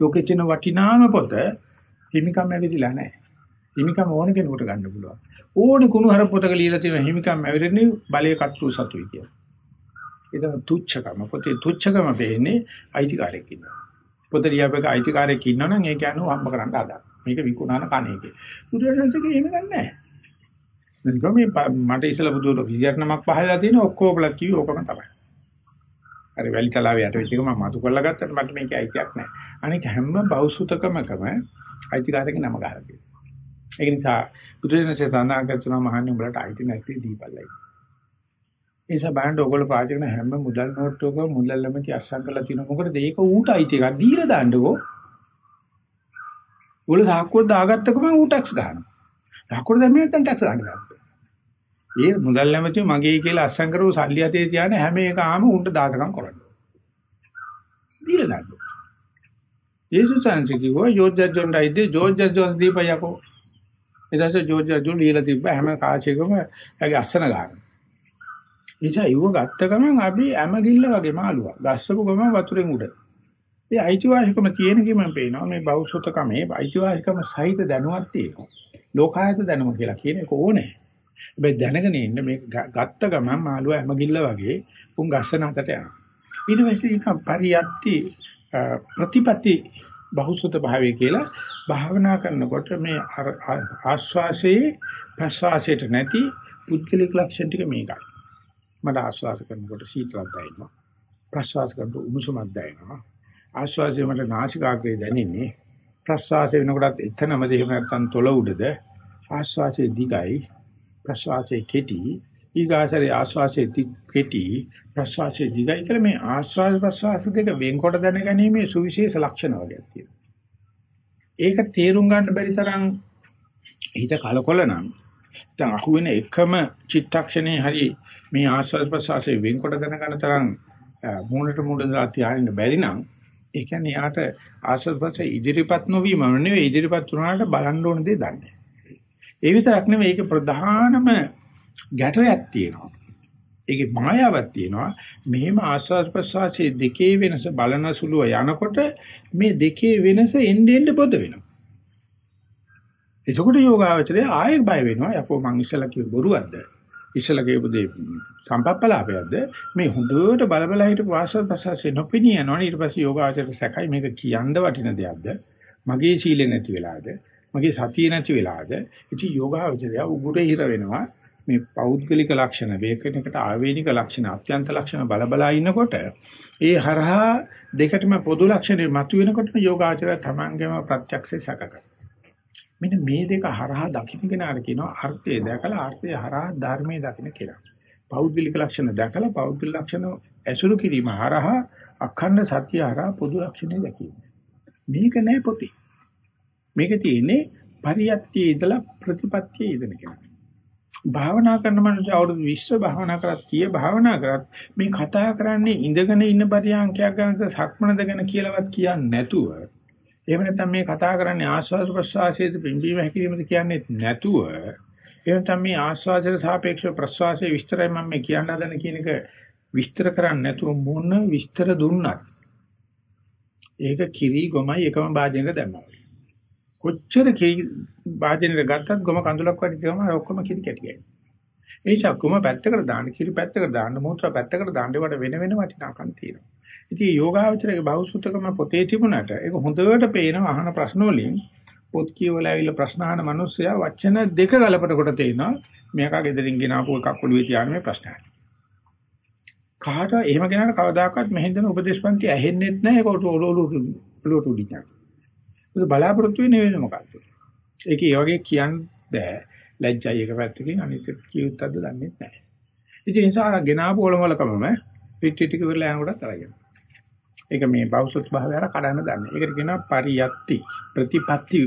ලෝකේ තියෙන වටිනාම පොත හිමිකම් ඇවිදිලා නෑ. හිමිකම් ඕන කෙනෙකුට ගන්න පුළුවන්. ඕනේ කුණු හර පොතක ලියලා තියෙන හිමිකම් ඇවිදින්නේ බලයේ කට්ටු සතුයි කියලා. ඒක තුච්ඡකම පොතේ තුච්ඡකම වෙන්නේ අයිතිකාරයෙක් ඉන්නවා. පොත ලියපෙක අයිතිකාරයෙක් ඉන්නවනම් ඒ කියන්නේ හම්බ කරන්න හදා. මේක විකුණන කණේක. බුදුරජාණන්සේ එහෙම ගන්නෑ. නිකම් මේ මට ඉස්සලා බුදුර 28 නමක් පහලලා තියෙන ඔක්කොමලා කිව්ව ඕකම තමයි. අර වැලි තලාවේ යට වෙච්ච එක මම මතු කරලා ගත්තට මට මේකේ අයිතියක් නැහැ. අනික හැම බෞසුතකමකම අයිතිකාරකේ නම ගහලා තියෙනවා. ඒ නිසා බුදුරජාණන්සේ සඳහන් කරනවා මහන්නේ උඹලට අයිති නැති දීපල්ලයි. ඒ නිසා බෑන්ඩ් ඔයගොල්ලෝ පාවිච්චි කරන හැම මුදල් නෝට්ටුවක මුදල් ළමති අස්සම් කරලා තියෙනවා. මොකද ඒක ඌට අයිති එකක් දීලා දාන්නකෝ. උගල සාක්කුව දාගත්තකම ඌ ටැක්ස් ගන්නවා. සාක්කුව දැම්මේ නැත්නම් ටැක්ස් ගන්නවා. ඒ මුදල් නැමැති මගේ කියලා අස්සම් කරව සල්ලි අතේ තියාන හැම එකම උන්ට දාතකම් කරන්න. දීලා දාන්න. යේසුස් වහන්සේ කිව්වා ජෝර්ජ් ජොන් ඩයිද ජෝර්ජ් ජොන් දීපයකෝ. ඊටසේ ජෝර්ජ් ජොන් දීලා තිබ්බ හැම කාචයකම එයාගේ අස්සන ගන්න. එනිසා ඉව ගත්ත ගමන් අපි ඇමගිල්ල වගේ මාළුවා. ගස්සපු ගමන් වතුරෙන් උඩ. ඒ අයිතිවාසිකම තියෙන කිමම පේනවා මේ බෞද්ධකමේ අයිතිවාසිකම සහිත දැනුවත් තියෙනවා. ලෝකායත දැනුම කියලා කියන එක ඕනේ. හැබැයි දැනගෙන ඉන්න මේ ගත්ත ගමන් මාළුවා හැමගිල්ල වගේ උන් ගස්සන අතට යනවා. ඊට පස්සේ ඒක පරියත්ති ප්‍රතිපatti බහුසුත භාවය කියලා භාවනා කරනකොට මේ ආස්වාසේ ප්‍රස්වාසයට නැති පුද්ගලික ලක්ෂණ ටික මේකයි. මට ආස්වාස කරනකොට සීතලක් දැනෙනවා. ප්‍රස්වාස කරනකොට උණුසුමක් දැනෙනවා. ආස්වාසයේ මට නාසිකාග්‍රේ දැනෙන්නේ. ප්‍රස්වාසය වෙනකොටත් එතනම දෙහිම නැත්තම් තොල උඩද ආස්වාසයේ දිගයි ප්‍රශ්වාසයේ කෙටි ඊගාසරේ ආශ්වාසයේ කෙටි ප්‍රශ්වාසයේ දිගයි කියලා මේ ආශ්වාස ප්‍රශ්වාස දෙක වෙන්කොට දැනගැනීමේ සුවිශේෂ ලක්ෂණ වර්ගයක් තියෙනවා. ඒක තේරුම් ගන්න බැරි තරම් හිත කලකොල නම් දැන් අහුවෙන එකම චිත්තක්ෂණේ හරි මේ ආශ්වාස ප්‍රශ්වාසයේ වෙන්කොට දැනගන්න තරම් මූණට මූණ දාලා තියාගෙන බැරි නම් ඒ කියන්නේ යාට ආශ්වාස ප්‍රශ්වාස ඉදිරිපත් නොවීම නෙවෙයි ඉදිරිපත් වුණාට බලන්න ඕන දේ දන්නේ. ඒ විතරක් නෙමෙයි ඒක ප්‍රධානම ගැටයක් තියෙනවා. ඒකේ මායාවක් තියෙනවා. මෙහෙම ආස්වාද ප්‍රසවාසයේ දෙකේ වෙනස බලන සුළුව යනකොට මේ දෙකේ වෙනස එන්නේ එන්නේ පොද වෙනවා. එතකොට යෝගාවචරය ආයෙ බය වෙනවා. යකෝ මං ඉස්සලා කිව්ව බොරුවක්ද? ඉස්සලා කියපු දේ සම්පප්පලාපයක්ද? මේ හොඳට බලබල හිටපු ආස්වාද ප්‍රසවාසයේ නොපෙනී යනවනේ ඊට පස්සේ යෝගාවචරයට සැකයි මේක කියන්න වටින දෙයක්ද? මගේ සීලෙ නැති වෙලාද? මගේ සතිය නැති වෙලාද ඉතින් යෝගාවචරය උගුරේ හිර වෙනවා. මේ පෞද්ගලික ලක්ෂණ වේකනකට ආවේනික ලක්ෂණ අත්‍යන්ත ලක්ෂණ බලබලා ඉන්නකොට ඒ හරහා දෙකටම පොදු ලක්ෂණේ මතුවෙනකොටම යෝගාචරය තමන්ගේම ප්‍රත්‍යක්ෂේ සකක මෙන්න මේ දෙක හරහා දකින්න කෙනාට කියනවා අර්ථය දැකලා අර්ථය හරහා ධර්මයේ දකින්න කියලා. පෞද්ගලික ලක්ෂණ දැකලා පෞද්ගලික ලක්ෂණ ඇසුරු කිරීම හරහා අඛණ්ඩ සත්‍ය හරහා පොදු ලක්ෂණේ දැකීම. මේක නෑ පොතේ. මේක තියෙන්නේ පරියත්තියේ ඉඳලා ප්‍රතිපත්තියේ ඉඳන කෙනා. භාවනා කරන මනුස්සය අවුරුදු 20 භාවනා කරත් කීය භාවනා කරත් මේ කතා කරන්නේ ඉඳගෙන ඉන්න පරියන්කයක් ගන්නද සක්මනද ගැන කියලාවත් කියන්නේ නැතුව එහෙම නැත්නම් මේ කතා කරන්නේ ආස්වාද ප්‍රසවාසයේද පිම්බීම හැකිලිමද කියන්නේ නැතුව එහෙම නැත්නම් මේ ආස්වාදයට සාපේක්ෂව ප්‍රසවාසයේ විස්තරය මම මේ කියන්න හදන කියන එක විස්තර කරන්නේ නැතුව මොන විස්තර දුන්නත් ඒක කිරි ගොමයි එකම භාජනයක දැම්මා. කොච්චර කිරි භාජනයක ගත්තත් ගොම කඳුලක් වගේ තමයි ඔක්කොම කිරි කැටියයි. ඒ නිසා ගොම පැත්තකට දාන්න කිරි පැත්තකට දාන්න මූත්‍රා පැත්තකට දාන්න වට වෙන වෙන වටිනාකම් තියෙනවා. ඉතින් යෝගාවචරයේ බෞසුතකම පොතේ තිබුණාට ඒක හොඳට පේන අහන ප්‍රශ්න වලින් පොත් කියවලා ඇවිල්ලා ප්‍රශ්න අහන මිනිස්සයා වචන දෙක ගලපනකොට තේනවා මේකා ගෙදරින් ගෙනාපු එකක් ඔළුවේ තියාගෙන මේ ප්‍රශ්න කාට එහෙම කෙනාට කවදාකවත් මෙහෙන්දන උපදේශපන්ති ඇහෙන්නෙත් නැහැ ඒක ඔලු ඔලු ඔලුට උඩින් යනවා. බලාපොරොත්තු වෙන්නේ වෙන මොකක්ද? ඒක ඒ වගේ කියන්න බෑ. ලැජ්ජයි එක පැත්තකින් අනිත් කියුත්තක්ද දන්නේ නැහැ. ඉතින් ඒ නිසා ගෙනාපු ඔලමලකමම පිටි ටික වෙලා යනකොට තරගෙන. ඒක මේ බෞසුත් භාවය අර කඩන්න ගන්න. ඒකට කියනවා පරියත්ති ප්‍රතිපatti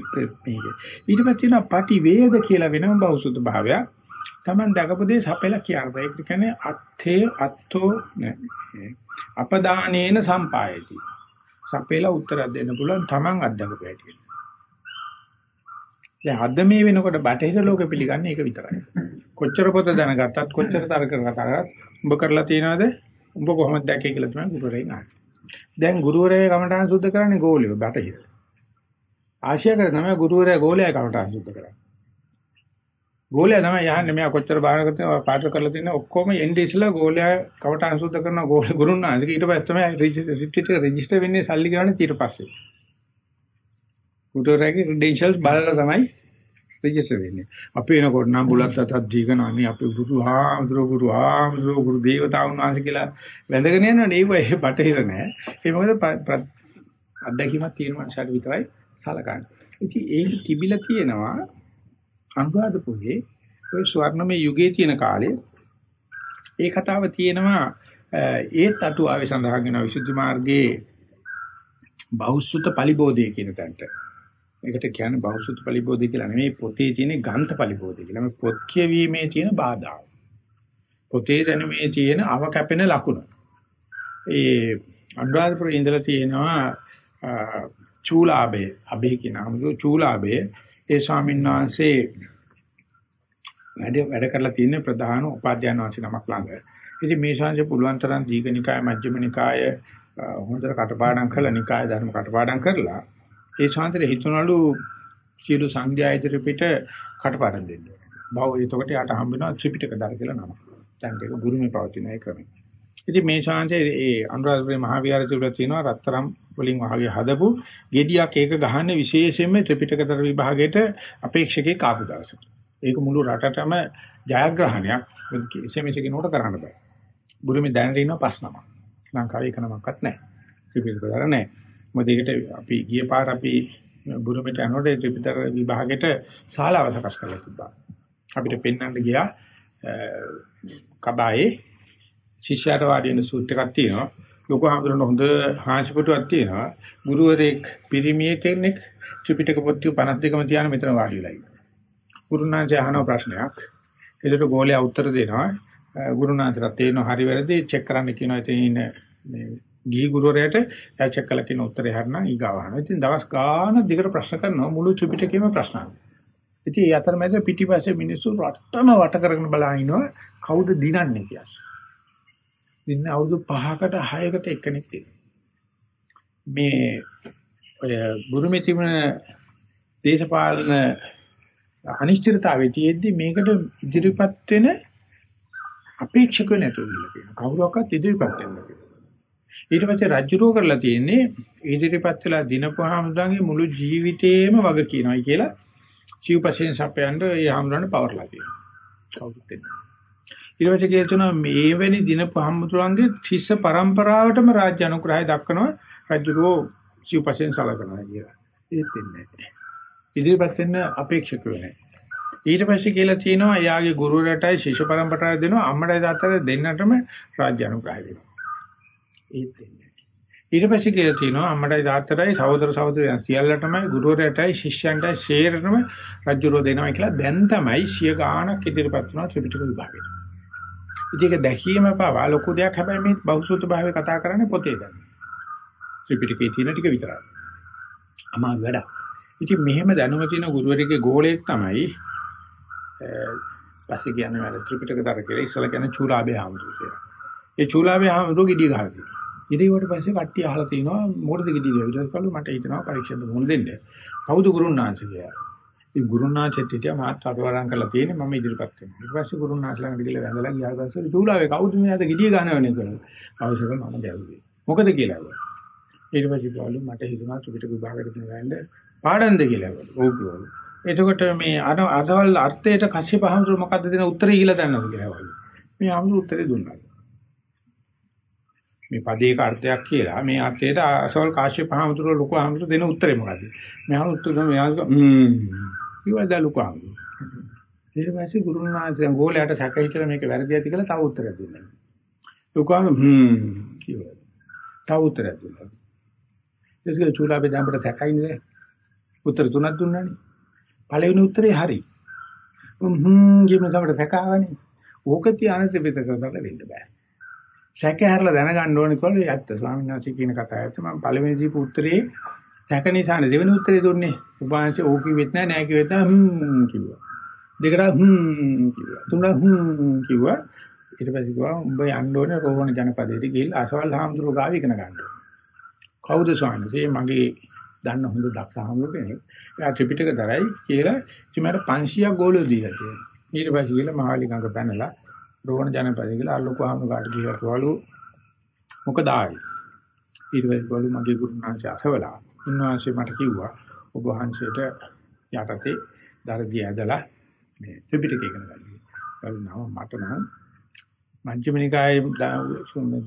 මේක. ඊට පස්සේ තියෙනවා පටි වේද කියලා වෙනම බෞසුත් භාවයක්. Taman දකපු දේ සපෙලා කියනවා. ඒක කියන්නේ අත්ථේ අත්තෝ අපදානේන සම්පායති. සපෙලා උත්තර දෙන්න පුළුවන් Taman අත්දකපු හැටි. දැන් අද මේ වෙනකොට බටහිර ලෝකෙ පිළිගන්නේ ඒක විතරයි. කොච්චර පොත දැනගත්තත් කොච්චර තර්ක කරගත්තත් උඹ කරලා තියනවද? උඹ කොහොමද දැක්කේ කියලා තමයි ගුරුවරයෙක් අහන්නේ. දැන් ගුරුවරයා කමටහන් සුද්ධ කරන්නේ ගෝලිය බටහිර. ආශියා කර තමයි ගුරුවරයා ගෝලයා කමටහන් සුද්ධ කරන්නේ. ගෝලයා තමයි යහන්නේ මෙයා කොච්චර බාහිර කරලා පාට කරලා තියෙන ඔක්කොම එන්නේ ඉස්සලා ගෝලයා කවට අනුසුද්ධ කරන ගෝල *laughs* ගුරුන්නාන්සේක ඊට පස්සේ තමයි රිජිස්ටර් රෙජිස්ටර් වෙන්නේ සල්ලි ගන්න ඊට පස්සේ. උඩරගේ ක්‍රෙඩෙන්ෂල්ස් බලලා තමයි රෙජිස්ටර් වෙන්නේ. අපි එනකොට නම් බුලත් අතක් දීගෙන අනේ අපි ගුරු ආමතුරු ගුරු ආමතුරු ගුරු දේවතාවුන් වහන්සේ කියලා වැඳගෙන යනවනේ ඒව බටහිර නෑ. ඒ මොකද අත්දැකීමක් තියෙන මනසට විතරයි සලකන්නේ. ඉතින් ඒක තිබිලා තියෙනවා අනුරාධපුරේ ওই ස්වර්ණමය යුගයේ තියෙන කාලේ ඒ කතාව තියෙනවා ඒත් අටුවාවේ සඳහන් වෙන විසුද්ධි මාර්ගයේ බෞසුත පලිබෝධය කියන තැනට. ඒකට කියන්නේ බෞසුත පලිබෝධය කියලා නෙමෙයි පොතේ තියෙන ග්‍රන්ථ පලිබෝධය කියලා. මේ පොත් කියවීමේ තියෙන බාධා. පොතේ දැනුමේ තියෙන අව කැපෙන ලකුණ. ඒ අනුරාධපුරේ ඉඳලා තියෙනවා චූලාභය, අභේ කියන අමුතු චූලාභය ඒ ස්වාමීන් වහන්සේ වැඩ වැඩ කරලා තියෙන ප්‍රධාන උපාධ්‍යයන් වහන්සේ නමක් ළඟ. ඉතින් මේ ශාංශ පුළුවන් තරම් දීඝනිකාය මජ්ක්‍ධිමනිකාය හොඳට කටපාඩම් කරලා නිකාය ධර්ම කටපාඩම් කරලා ඒ ශාංශෙ හිතනලු සියලු සංඥා ඉදිරි පිට කටපාඩම් දෙන්න. බව එතකොට යට හම්බ වෙනවා ත්‍රිපිටක දර කියලා නම. දැන් ඒක ගුරුමේ පවතින ඒ ක්‍රමය. ඉතින් මේ ශාංශේ ඒ අනුරාධපුර මහ විහාරය තුල තියෙනවා රත්තරම් වලින් වහගේ හදපු gediyak ඒක ගහන්නේ විශේෂයෙන්ම ත්‍රිපිටකතර විභාගයට අපේක්ෂකෙක් ආපු දවසට. ඒක මුළු රටටම ජයග්‍රහණයක්. එසෙමෙස කෙනෙකුට කරන්න බෑ. බුරුමේ දැනට ඉන්න පස් නමක්. ලංකාවේ එක නමක්වත් නැහැ. ත්‍රිපිටකතර නැහැ. මොකද ඒකට අපි ගිය පාර අපි බුරුමෙට යනකොට ත්‍රිපිටක විභාගයට ශාලාව සකස් කරලා තිබ්බා. අපිට පෙන්වන්න ගියා කබායේ ශිෂ්‍යයාට වාඩි වෙන සූට් එකක් තියෙනවා. ලොකු හඳුනන හොඳ හාසිපටුවක් තියෙනවා. ගුරුවරයෙක් පිරිමියෙ කෙනෙක් ත්‍රිපිටක පොත් 52ම තියාන මෙතන වාඩි වෙලා ඉන්නවා. ගුරුනාංශය අහන ප්‍රශ්නයක්. ඒකට ගෝලයා උත්තර දෙනවා. ගුරුනාංශට තේරෙන හරි වැරදි චෙක් කරන්න කියනවා. ඉතින් ඉන්න මේ ගිහි ගුරුවරයාට එයා චෙක් කළා කියන උත්තරේ හරිනම් ඊගාව අහනවා. ඉතින් දවස් ගානක් දිගට ප්‍රශ්න කරනවා මුළු ත්‍රිපිටකයේම ප්‍රශ්න අහනවා. ඉතින් ඒ අතරමැද පිටිපස්සේ මිනිස්සු රටම වට කරගෙන බලා ඉනවා කවුද දිනන්නේ කියලා. දින්න අවුරුදු 5කට 6කට එක්කෙනෙක් තියෙනවා. මේ ඔය බුරුමේ තිබුණ දේශපාලන අනිශ්චිතතාවයේ තියෙද්දි මේකට ඉදිරිපත් වෙන අපේක්ෂක නැතුව ඉන්න කියනවා. කවුරක්වත් ඉදිරිපත් වෙන්නේ ඊට පස්සේ රජ්ජුරෝ කරලා තියෙන්නේ ඉදිරිපත් වෙලා දිනපහමදාගේ මුළු ජීවිතේම වග කියනවායි කියලා සිව්පසෙන් සපයන්න ඒ හාමුදුරනේ පවර්ලා තියෙනවා. කවුරුත් දෙන්නේ. ඊට පස්සේ කියනවා මේවැනි දිනපහමතුරුන්ගේ ශිෂ්‍ය පරම්පරාවටම රාජ්‍ය අනුග්‍රහය දක්වනවා රජ්ජුරෝ සිව්පසෙන් සලකනවා කියලා. ඒත් දෙන්නේ නැහැ. ඉදිරිපත් වෙන්න අපේක්ෂක වෙන්නේ. ඊට පස්සේ කියලා තියෙනවා එයාගේ ගුරුවරයාටයි ශිෂ්‍ය පරම්පරාවට දෙනවා අම්මටයි තාත්තට දෙන්නටම රාජ්‍ය අනුග්‍රහය දෙනවා. ඒත් දෙන්නේ. ඊට පස්සේ කියලා තියෙනවා අම්මටයි තාත්තටයි සහෝදර සහෝදරයන් සියල්ලටම ගුරුවරයාටයි ශිෂ්‍යයන්ටයි ෂේරටම රාජ්‍යරෝ දෙනවා කියලා දැන් තමයි සිය ගාණක් ඉදිරිපත් වෙනවා ත්‍රිපිටක විභාගයට. ඉතින් ඒක දැකීම පවා ලොකු දෙයක් හැබැයි මේ බෞද්ධ භාවය කතා කරන්නේ පොතේ දැන්. ත්‍රිපිටකේ තියෙන ටික විතරයි. අමාරු වැඩක්. ඉතින් මෙහෙම දැනුම තියෙන ගුරුවරයෙක්ගේ ගෝලයක් තමයි පස්සේ කියන්නේ වැඩ ත්‍රිපිටක දර කියලා ඉස්සලා කියන්නේ චූලාභය හාමුදුරුවෝ කියලා. ඒ චූලාභය හාමුදුරුවෝ gediy ගහලා ඉතින් පස්සේ කට්ටිය අහලා තිනවා මොකටද ගෙඩිය ඊට පස්සේ මට හිතෙනවා පරීක්ෂණ මොන දෙන්න. කවුද ගුරුනාංශ කියලා. ඉතින් ගුරුනාංශෙත් හිටියා මාත් අටවරම් කරලා තියෙන්නේ මම ඉදිරිපත් වෙනවා. ඊට පස්සේ ගුරුනාංශ ළඟට ගිහලා වැඳලා ගියාට පස්සේ චූලාවේ කවුද මේ අද ගෙඩිය ගන්නවනේ කියලා. අවශ්‍යක මම දැවුවේ. මොකද කියලා. ඊට පස්සේ කිව්වලු මට හිතුණා ත්‍රිපිටක විභාගයට කියවන්න පාඩම්ද කියලා. ඔව් කිව්වලු. එතකොට මේ අර අසවල් අර්ථයට කශ්‍යප හඳුර මොකද්ද දෙන උත්තරේ කියලා දන්නවද කියලා වගේ. මේ හඳුර උත්තරේ දුන්නා. මේ පදේක අර්ථයක් කියලා මේ අර්ථයට අසවල් කාශ්‍යප හඳුර ලොකු හඳුර දෙන උත්තරේ මොකද්ද? මෙහා උත්තර මෙහා හ්ම් කිව්වද ලොකු හඳුර. ඊට පස්සේ ගුරුනාථයන් ගෝලයට සැක හිතලා මේක වැරදි ඇති කියලා තව උත්තරයක් දුන්නා. ලොකු හඳුර හ්ම් කිව්වා. තව උත්තරයක් දුන්නා. ඒක චූලාබේ දැම්පට සැකයිනේ. උත්තර තුනක් දුන්නානේ. පළවෙනි උත්තරේ හරි. හ්ම් කියන සමට සැකාවනේ. ඕක තියාන සිපිත කරලා වෙන්න බෑ. සැක හැරලා දැනගන්න ඕනේ කොල්ලේ ඇත්ත ස්වාමීන් වහන්සේ කියන කතාව ඇත්ත මම පළවෙනි දීපු උත්තරේ සැක නිසානේ දෙවෙනි උත්තරේ දුන්නේ. උපාංශ ඕක කිව්වෙත් නෑ නෑ කිව්වෙත් නෑ හ්ම් කිව්වා. දෙකට හ්ම් කිව්වා. තුනට හ්ම් කිව්වා. ඊට පස්සේ කිව්වා උඹ යන්න ඕනේ රෝහණ ජනපදයට ගිහිල්ලා අසවල් හාමුදුරුවෝ ගාව ඉගෙන ගන්න. කවුද ස්වාමීන් වහන්සේ මගේ දන්න හොඳ දක්ෂ හාමුදුරුවෝ කෙනෙක්. එයා ත්‍රිපිටක දරයි කියලා ඉතිමට 500ක් ගෝලියෝ දීලා තියෙනවා. ඊට පස්සේ ගිහලා මහාලි ගඟ පැනලා රෝහණ ජනපදේ ගිහලා අල්ලපු ආමුකාට ගිහලා කවලු මොකද ආවේ? ඊට පස්සේ ගෝලු මගේ ගුරුනාංශය අසවලා. උන්වහන්සේ මට කිව්වා ඔබ වහන්සේට යටතේ දරදී ඇදලා මේ ත්‍රිපිටකය ඉගෙන ගන්න. බලනවා මට නම් මජ්ක්‍ධිම නිකායේ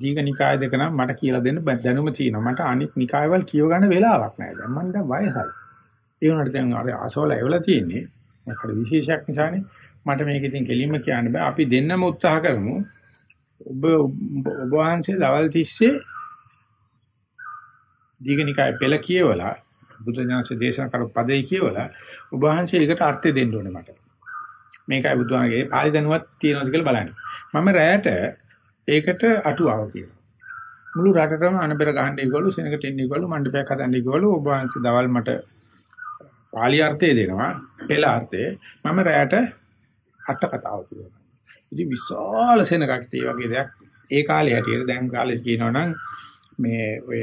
දීඝනිකාය දෙක නම් මට කියලා දෙන්න දැනුම තියෙනවා. මට අනිත් නිකායවල කියව ගන්න වෙලාවක් නැහැ. දැන් මම දැන් වයසයි. ඒ වුණාට දැන් අර අසවල ඇවිල්ලා තියෙන්නේ. මොකද විශේෂයක් නිසානේ. මට මේක ඉතින් කෙලින්ම කියන්න බෑ. අපි දෙන්නම උත්සාහ කරමු. ඔබ ඔබ වහන්සේ දවල් තිස්සේ දීඝනිකාය පෙළ කියවලා බුද්ධ ඥානසේ දේශනා කර පදේ කියවලා ඔබ වහන්සේ ඒකට අර්ථය දෙන්න ඕනේ මට. මේකයි බුදුහාමගේ පාලි දැනුවත් තියනවාද කියලා බලන්න. මම රැයට ඒකට අටුවාව කියනවා. මුළු රටටම අනබෙර ගහන්න ඒගොල්ලෝ සෙනඟට එන්න ඒගොල්ලෝ මණ්ඩපයක් හදන්න ඒගොල්ලෝ ඔබ වහන්සේ දවල් මට පාලි අර්ථය දෙනවා පෙළ අර්ථය මම රැයට අට කතාව කියනවා. ඉතින් විශාල සෙනඟක් තේ වගේ දෙයක් ඒ කාලේ හැටියට දැන් කාලේ කියනවනම් මේ ඔය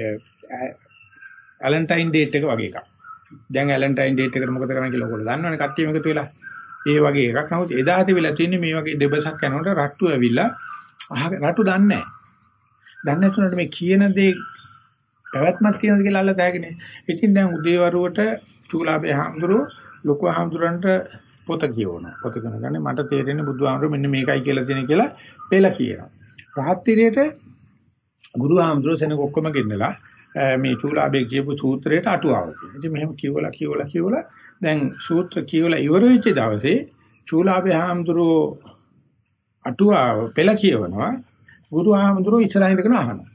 ඇලන්ටයින් ඩේට් එක වගේ එකක්. දැන් ඇලන්ටයින් ඩේට් එකට මොකද කරන්නේ කියලා ඔයගොල්ලෝ දන්නවනේ කට්ටියම එකතු වෙලා. ඒ වගේ එකක්. නමුත් එදා තිබිලා තියෙන්නේ මේ වගේ දෙබසක් යනකොට රට්ටු ඇවිල්ලා රට්ටු දන්නේ නැහැ. දන්නේ නැතුනට මේ කියන දේ පැවැත්මක් තියෙනවද කියලා අල්ල තෑගිනේ. ඉතින් දැන් උදේවරුවට චූලාබේ හාමුදුරුවෝ ලොකු හාමුදුරන්ට පොත කියවනවා. පොත කරනගන්නේ මට තේරෙන්නේ බුදුහාමුදුරුවෝ මෙන්න මේකයි කියලා තියෙන කියලා පෙළ කියනවා. රහත්තිරියට ගුරු හාමුදුරුවෝ සෙනග ඔක්කොම ගෙන්නලා මේ චූලාබේ කියපු සූත්‍රයට අටුවාව කියනවා. ඉතින් මෙහෙම කියවලා කියවලා කියවලා දැන් සූත්‍ර කියවලා ඉවර වෙච්ච දවසේ චූලාබේ හාමුදුරුවෝ අටුවාව පෙළ කියවනවා. ගුරු හාමුදුරුවෝ ඉස්සරහින් ඉඳගෙන අහනවා.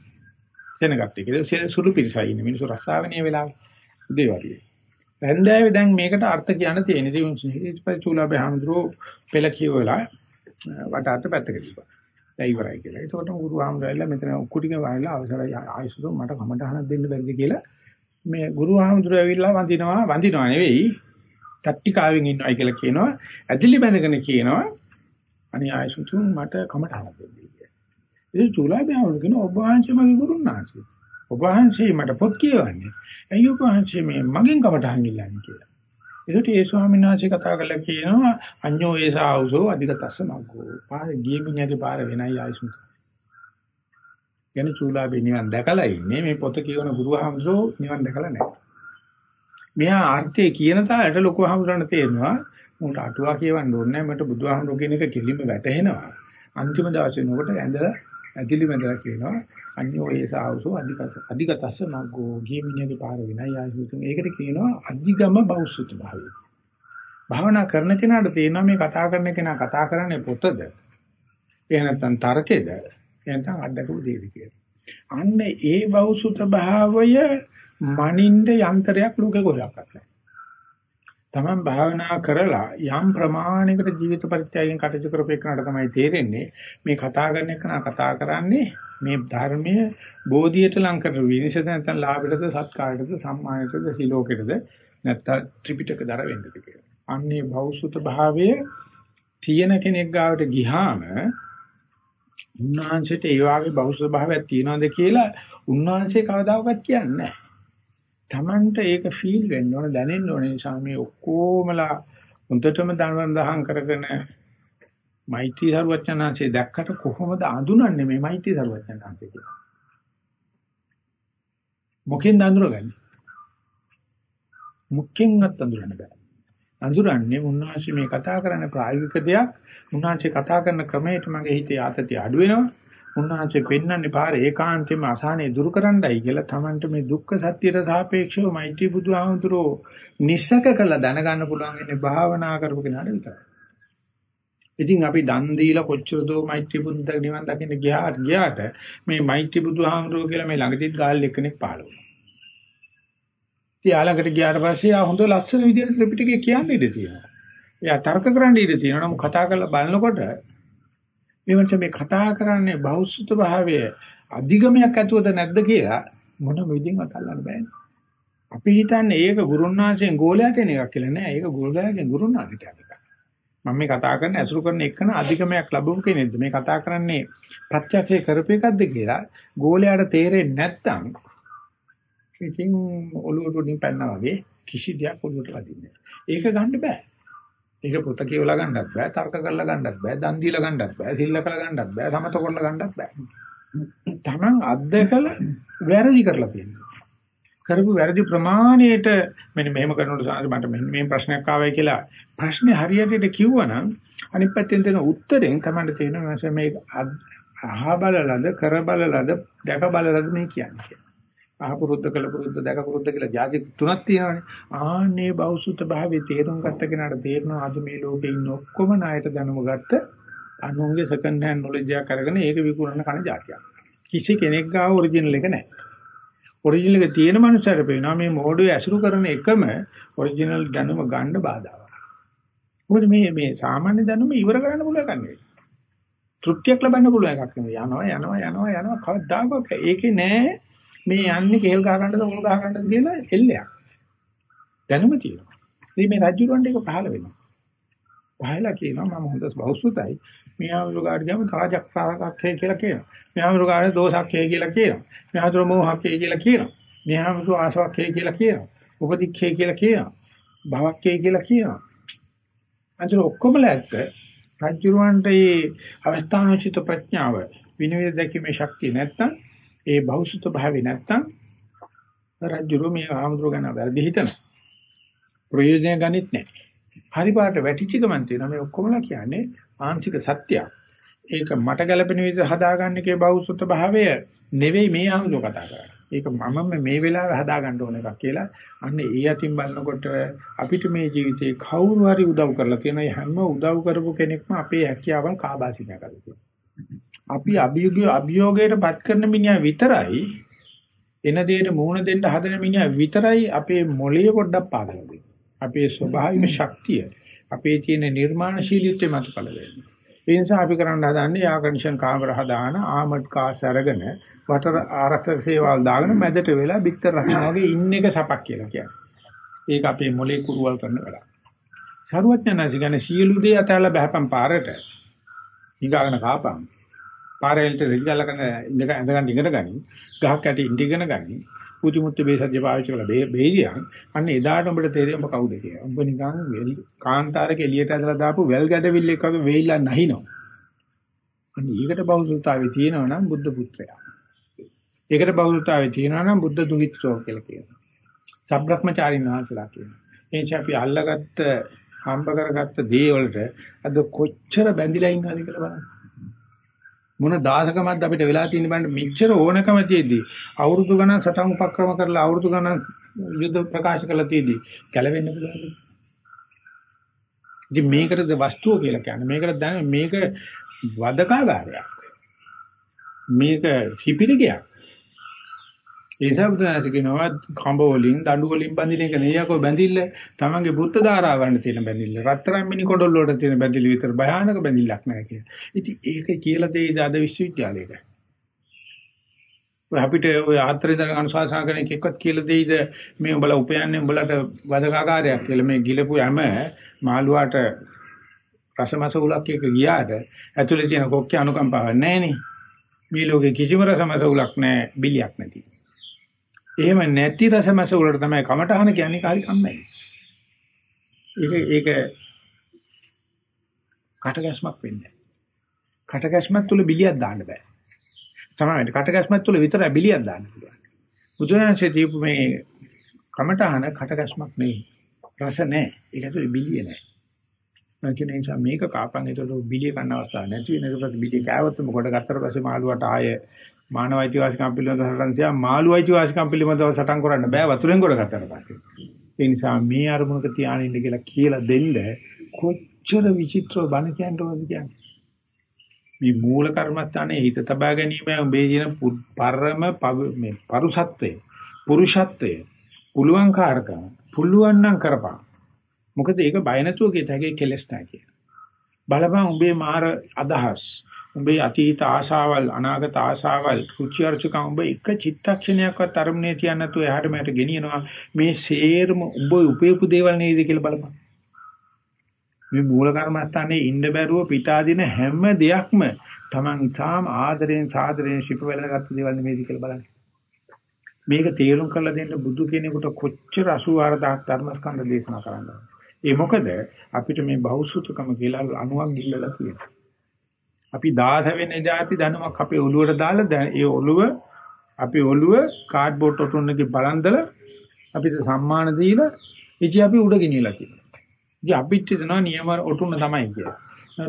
සෙනගත් එක සුළු පිරිසයි ඉන්නේ මිනිස්සු රස්සාවනේ වෙලාවේ. උදේ වගේ. රැන්දෑවේ දැන් මේකට අර්ථ කියන්න තියෙන. ඉතින් ඊපස්සේ චූලාබේ හාමුදුරුවෝ පෙළ කියවලා වටාට පැත්තක තිබ්බා. දැන් ඉවරයි කියලා. ඒකට ගුරු හාමුදුරුවෝ මෙතන කුටික වහලා අවසරයි ආයසුතු මට කමටහනක් දෙන්න බැරිද කියලා මේ ගුරු හාමුදුරුවෝ ඇවිල්ලා වඳිනවා වඳිනවා නෙවෙයි ටක්ටිකාවෙන් ඉන්නයි කියලා කියනවා. ඇදිලි බැඳගෙන කියනවා අනේ ආයසුතු මට කමටහනක් දෙන්න කියලා. ඒ චූලාබේ හාමුදුරුවෝ කියන ඔබ වහන්සේ මගේ ගුරුනාංශය. ඔබ වහන්සේ මට පොත් කියවන්නේ. ඇයි ඔබ වහන්සේ මේ මගෙන් කමටහන් ඉල්ලන්නේ කියලා. ඒකට ඒ ස්වාමීන් වහන්සේ කතා කරලා කියනවා අඤ්ඤෝ ඒසාවුසෝ අධිගතස්ස මග්ගෝ. පාරේ ගිය මිනිහගේ පාර වෙනයි ආයිසුත. යන චූලාබේ නිවන් දැකලා ඉන්නේ මේ පොත කියවන ගුරුහාමුදුරෝ නිවන් දැකලා නැහැ. මෙහා ආර්ථය කියන තාලට ලොකු හාමුදුරන් තේරෙනවා උන්ට අටුවා කියවන්න ඕනේ නැහැ මට බුදුහාමුදුරෝ කියන එක කෙලින්ම වැටහෙනවා. අන්තිම දවසේ නෝකට ඇඳලා ඇදිලි මැදලා කියනවා අඤ්ඤෝ ඒසාවසෝ අධිකස අධිගතස්ස මග්ගෝ ගියමිනියගේ පාර විනයි ආයුතුන් ඒකට කියනවා අධිගම බෞසුත භාවය. භාවනා කරන කෙනාට තේරෙනවා මේ කතා කරන කෙනා කතා කරන්නේ පොතද? එහෙ නැත්නම් තර්කේද එහෙනම් අඩකු දෙවි කියලා. අන්න ඒ බෞසුත භාවය මනින්ද යන්ත්‍රයක් ලෝකේ කොහෙවත් නැහැ තමන් භාවනා කරලා යම් ප්‍රමාණයකට ජීවිත පරිත්‍යාගයෙන් කටයුතු කරපේකනට තමයි තේරෙන්නේ මේ කතා කරන එක කතා කරන්නේ මේ ධර්මයේ බෝධියට ලං කරන විනිශ්චය නැත්නම් ලාභයටද සත්කාරයටද සම්මානයටද සිලෝකයටද නැත්නම් ත්‍රිපිටක දර වෙන්නද කියලා. අන්නේ භෞසුත භාවයේ තියෙන කෙනෙක් ගාවට ගිහාම උන්වහන්සේට ඒ වාගේ බෞද්ධ භාවයක් තියනවාද කියලා උන්වහන්සේ කවදාකවත් කියන්නේ නැහැ. Tamanට ඒක ෆීල් වෙන්න ඕන දැනෙන්න ඕන නිසා මේ ඔක්කොමලා හොඳටම දනවන් දහම් කරගෙන මෛත්‍රී සරුවචනාංශය දැක්කට කොහොමද අඳුනන්නේ මේ මෛත්‍රී සරුවචනාංශය කියලා? මොකෙන්ද අඳුරගන්නේ? මුඛෙන්වත් අඳුරන්න බෑ. අඳුරන්නේ උන්වහන්සේ මේ කතා කරන ප්‍රායෝගික දෙයක්. උන්වහන්සේ කතා කරන ක්‍රමයට මගේ හිතේ ආතතිය අඩු වෙනවා. උන්වහන්සේ පෙන්වන්නේ පාර ඒකාන්තයෙන්ම අසහනේ දුරු කරන්නයි කියලා Tamanට මේ දුක්ඛ සත්‍යයට සාපේක්ෂව මෛත්‍රී බුදුහාමුදුරෝ නිස්සක කළ දැනගන්න පුළුවන් ඉන්නේ භාවනා කරපු කෙනාට විතරයි. ඉතින් අපි දන් දීලා කොච්චර දෝ මෛත්‍රී බුද්ධ නිවන් දකින්න ගියාට ගියාට මේ මෛත්‍රී බුදුහාමුදුරෝ කියලා මේ ළඟදිත් ගාල් එක්කෙනෙක් පහළ වුණා. ඉතින් ආලකට ගියාට පස්සේ ආ හොඳ ලස්සන විදිහට ත්‍රිපිටකය කියන්න ඉඩ තියෙනවා. එයා තර්ක කරන්න ඉඩ තියෙනවා. නමුත් කතා කරලා බලනකොට මේ මේ කතා කරන්නේ බෞද්ධ භාවය අධිගමයක් ඇතුවද නැද්ද කියලා මොන විදිහින්වත් අල්ලන්න බෑනේ. අපි හිතන්නේ ඒක ගුරුන්නාංශයෙන් ගෝලයට එන එකක් කියලා නෑ. ඒක ගෝලයාගෙන් ගුරුන්නාංශයට යන එකක්. මම මේ කතා කරන ඇසුරු කරන එකන අධිගමයක් ලැබුම් කෙනෙක්ද මේ කතා කරන්නේ ප්‍රත්‍යක්ෂේ කරපු එකක්ද කියලා ගෝලයාට තේරෙන්නේ නැත්නම් ඉතින් ඔළුවට උඩින් පැනනා වගේ කිසි දෙයක් ඔළුවට වදින්නේ ඒක ගන්න බෑ. ඒක පොත කියවලා ගන්නත් බෑ, තර්ක කරලා ගන්නත් බෑ, දන් දීලා ගන්නත් බෑ, සිල්ල කරලා ගන්නත් බෑ, සමත කරලා ගන්නත් බෑ. Taman අද්දකල වැරදි කරලා තියෙනවා. කරපු වැරදි ප්‍රමාණයට මෙන්න මෙහෙම කරනකොට සාමාන්‍ය මට මෙන්න මේ ප්‍රශ්නයක් ආවයි කියලා ප්‍රශ්නේ හරියට කිව්වනම් අනිත් පැත්තෙන් දෙන උත්තරෙන් තමයි තේරෙනවා මේ අහ බලලද කර බලලද දැක බලලද මේ කියන්නේ. අහපුරුද්ද කළ පුරුද්ද දැක පුරුද්ද කියලා જાති තුනක් තියෙනවානේ. ආන්නේ බෞසුත භාවයේ තේරුම් ගත්ත කෙනාට තේරෙනවා අද මේ ලෝකේ ඉන්න ඔක්කොම ණයට දැනුම ගත්ත අනුන්ගේ සෙකන්ඩ් හෑන්ඩ් නොලෙජ් එකක් අරගෙන ඒක විකුණන කන જાතියක්. කිසි කෙනෙක් ගාව ඔරිජිනල් එක නැහැ. ඔරිජිනල් එක තියෙන මනුස්සයර පේනවා මේ මෝඩුවේ ඇසුරු කරන එකම ඔරිජිනල් දැනුම ගන්න බාධාවක්. මොකද මේ මේ සාමාන්‍ය දැනුම ඉවර කරන්න පුළුවන් එකක් නෙවෙයි. තෘප්තියක් ලබන්න පුළුවන් එකක් නෙවෙයි. යනවා යනවා යනවා යනවා කවදාකවත් ඒකේ නෑ මේ යන්නේ කේල් ගහ ගන්නද උණු ගහ ගන්නද කියලා එල්ලයක්. දැනුම තියෙනවා. ඉතින් මේ රජුරන්ට ඒක පහළ වෙනවා. පහළලා කියනවා මම හොඳ බෞසුතයි. මේ ආමරුගාට ගියාම තාජක් සාරකක්ඛේ කියලා කියනවා. මේ ආමරුගාට දෝසක්ඛේ කියලා කියනවා. මේ ආමරු මොහක්ඛේ කියලා කියනවා. මේ ආමරු ආසවක්ඛේ කියලා කියනවා. උපදික්ඛේ කියලා කියනවා. භවක්ඛේ කියලා කියනවා. අන්තිම ඔක්කොම ලැක්ක රජුරවන්ට මේ අවස්ථානෝචිත ප්‍රඥාව විනිවිද දැකීමේ ශක්තිය නැත්තම් ඒ බෞසුත භාවේ නැත්තම් රජුරු මේ ආමතුරු ගැන වැරදි හිතන ප්‍රයෝජනය ගන්නෙත් නැහැ. හරි පාට වැටිච්ච ගමන් තියෙනවා මේ ඔක්කොමලා කියන්නේ ආංශික සත්‍යයක්. ඒක මට ගැළපෙන විදිහට හදාගන්න එකේ බෞසුත භාවය නෙවෙයි මේ ආමතුරු කතා කරන්නේ. ඒක මමම මේ වෙලාවේ හදාගන්න ඕන එකක් කියලා අන්න ඒ අතින් බලනකොට අපිට මේ ජීවිතේ කවුරු හරි උදව් කරලා තියෙන හැම උදව් කරපු කෙනෙක්ම අපේ හැකියාවන් කාබාසිනා කරලා අපි අභියෝගය අභියෝගයට පත් කරන මිනිහා විතරයි එන දෙයට මුහුණ දෙන්න හදන මිනිහා විතරයි අපේ මොළය පොඩ්ඩක් පාදලා අපේ ස්වභාවික ශක්තිය අපේ තියෙන නිර්මාණශීලීත්වය මත පළ වෙන්නේ. ඒ නිසා අපි කරන්න හදන්නේ යා කන්ඩිෂන් කාමර හදාන ආමඩ් කාස් අරගෙන වටර ආරක්ෂක සේවාවල් දාගෙන මැදට වෙලා පිටර රහන වගේ ඉන්න එක සපක් කියලා කියන්නේ. ඒක අපේ මොලේ කුරුවල් කරන වැඩක්. සරුවඥාන්සේ කියන්නේ සියලු දේ අතහැරලා බහපන් පාරට. ඊගාගෙන කාපන්. පාරේල්ට රිල්ගලකන ඉඳ ඇඳගන්න ඉගෙන ගනි. ගහක් ඇටි ඉඳ ඉගෙන ගනි. පුති මුත්‍ති බේසජ්‍ය පාවිච්චි කරලා බේරියන්. අන්න එදාට උඹට තේරෙයි උඹ කවුද කියලා. උඹ නිකන් කාන්තාරක එළියට ඇදලා දාපු වැල් ගැඩවිල්ලෙක් වගේ වෙයිලා නැහිනවා. අන්න ඊකට බෞද්ධතාවයේ තියෙනවා නම් බුද්ධ පුත්‍රයා. ඒකට බෞද්ධතාවයේ තියෙනවා නම් බුද්ධ දුහිත්‍රෝ කියලා කියනවා. සබ්‍රහ්මචාරින් වහන්සේලා කියනවා. එනිසා අපි අල්ලගත්ත හම්බ කරගත්ත දේ වලට අද කොච්චර බැඳිලා ඉන්නවද කියලා බලන්න. මොන දාසකමක්ද අපිට වෙලා තියෙන බණ්ඩ මෙච්චර ඕනකම තියේදී අවුරුදු ගණන් සටන් උපක්‍රම කරලා අවුරුදු ගණන් යුද්ධ ප්‍රකාශ කළා තියේදී ගැලවෙන්න පුළුවන්ද? ඉතින් මේකටද වස්තුව කියලා කියන්නේ. මේකට දැන මේක වදකාගාරයක්. මේක සිපිරිගයක්. ඒ නිසා බුදුනාස කියනවා කඹ වලින් දඬු වලින් බැඳින එක නෙයකෝ බැඳිල්ල තමන්ගේ බුද්ධ ධාරාව ගන්න තියෙන බැඳිල්ල රත්තරන් මිනි කොඩොල් වලට තියෙන බැඳිල්ල විතර භයානක බැඳිල්ලක් නැහැ කියලා. ඉතින් ඒක කියලා දෙයිද අද විශ්වවිද්‍යාලයට? අපිට ඔය ආත්‍රේ දර අනුශාසනා කරන එකෙක්වත් කියලා දෙයිද මේ උඹලා උපයන්නේ උඹලට වදකාකාරයක් කියලා මේ ගිලපු හැම මාළුවාට රසමස උලක් එක ගියාට ඇතුලේ තියෙන කොක්කේ අනුකම්පාවක් නැහැ නේ. මේ ලෝකේ කිසිම රසමස උලක් නැහැ බිලියක් නැති. එහෙම නැති රසමස උලට තමයි කමටහන කියන්නේ කාලි කම්මැලි. ඒක ඒක කටගැස්මක් වෙන්නේ. කටගැස්මක් තුල බිලියක් දාන්න බෑ. සමහරවිට කටගැස්මක් තුල විතරයි බිලියක් දාන්න පුළුවන්. බුදුරජාණන්සේ දීපු මේ කමටහන කටගැස්මක් නෙවෙයි. රස නැහැ. ඒක ඇතුලේ බිලිය නැහැ. මම කියන නිසා මේක කාපන් ඒතකොට බිලිය ගන්න අවස්ථාවක් නැති වෙන ඊට පස්සේ බිලිය කෑවොත් මොකද ගත්තට පස්සේ මාළුවට ආයේ මානව අයිතිවාසිකම් පිළිබඳව සටන් තියා මාළු අයිතිවාසිකම් පිළිබඳව සටන් කරන්න බෑ වතුරෙන් ගොඩ ගත්තට පස්සේ. ඒ නිසා මේ අරමුණක තියාගෙන ඉන්න කියලා කියලා දෙන්න කොච්චර විචිත්‍රව බණ කියන්න ඕනද කියන්නේ. මේ මූල කර්මස්ථානයේ හිත තබා ගැනීම උඹේ කියන පරම මේ පරුසත්වය පුරුෂත්වය පුළුවන්කාරකම පුළුවන් නම් කරපන් මොකද ඒක බය නැතුව කියත හැකි කෙලස් නැහැ කියන බලපන් උඹේ මාර අදහස් උඹේ අතීත ආශාවල් අනාගත ආශාවල් රුචි අරුචිකම් උඹ එක චිත්තක්ෂණයක්වත් අරමුණේ තියන්න නැතුව එහාට මෙහාට ගෙනියනවා මේ සේරම උඹ උපයපු දේවල් නේද කියලා බලපන් මේ මූල කර්මස්ථානයේ ඉන්න බැරුව පිටාදින හැම දෙයක්ම Taman තාම ආදරෙන් සාදරෙන් ශිප වෙලගත්ත දේවල් නෙමෙයිද කියලා බලන්න. මේක තේරුම් කරලා දෙන්න බුදු කෙනෙකුට කොච්චර 84000ක් ධර්මස්කන්ධ දේශනා කරන්නද? ඒ මොකද අපිට මේ බෞසුතකම කියලා අණුවක් ගිල්ලලා තියෙනවා. අපි 16 වෙනි જાති ධනමක් අපේ ඔළුවට දාලා ඒ ඔළුව අපේ ඔළුව කාඩ්බෝඩ් ඔටුන්නගේ බලන්දලා අපිට සම්මාන දීලා ඉති අපි උඩ ගෙනියලා තියෙනවා. ඉතින් අපිට හිතනවා නියම ඔටුන්න තමයි කියලා.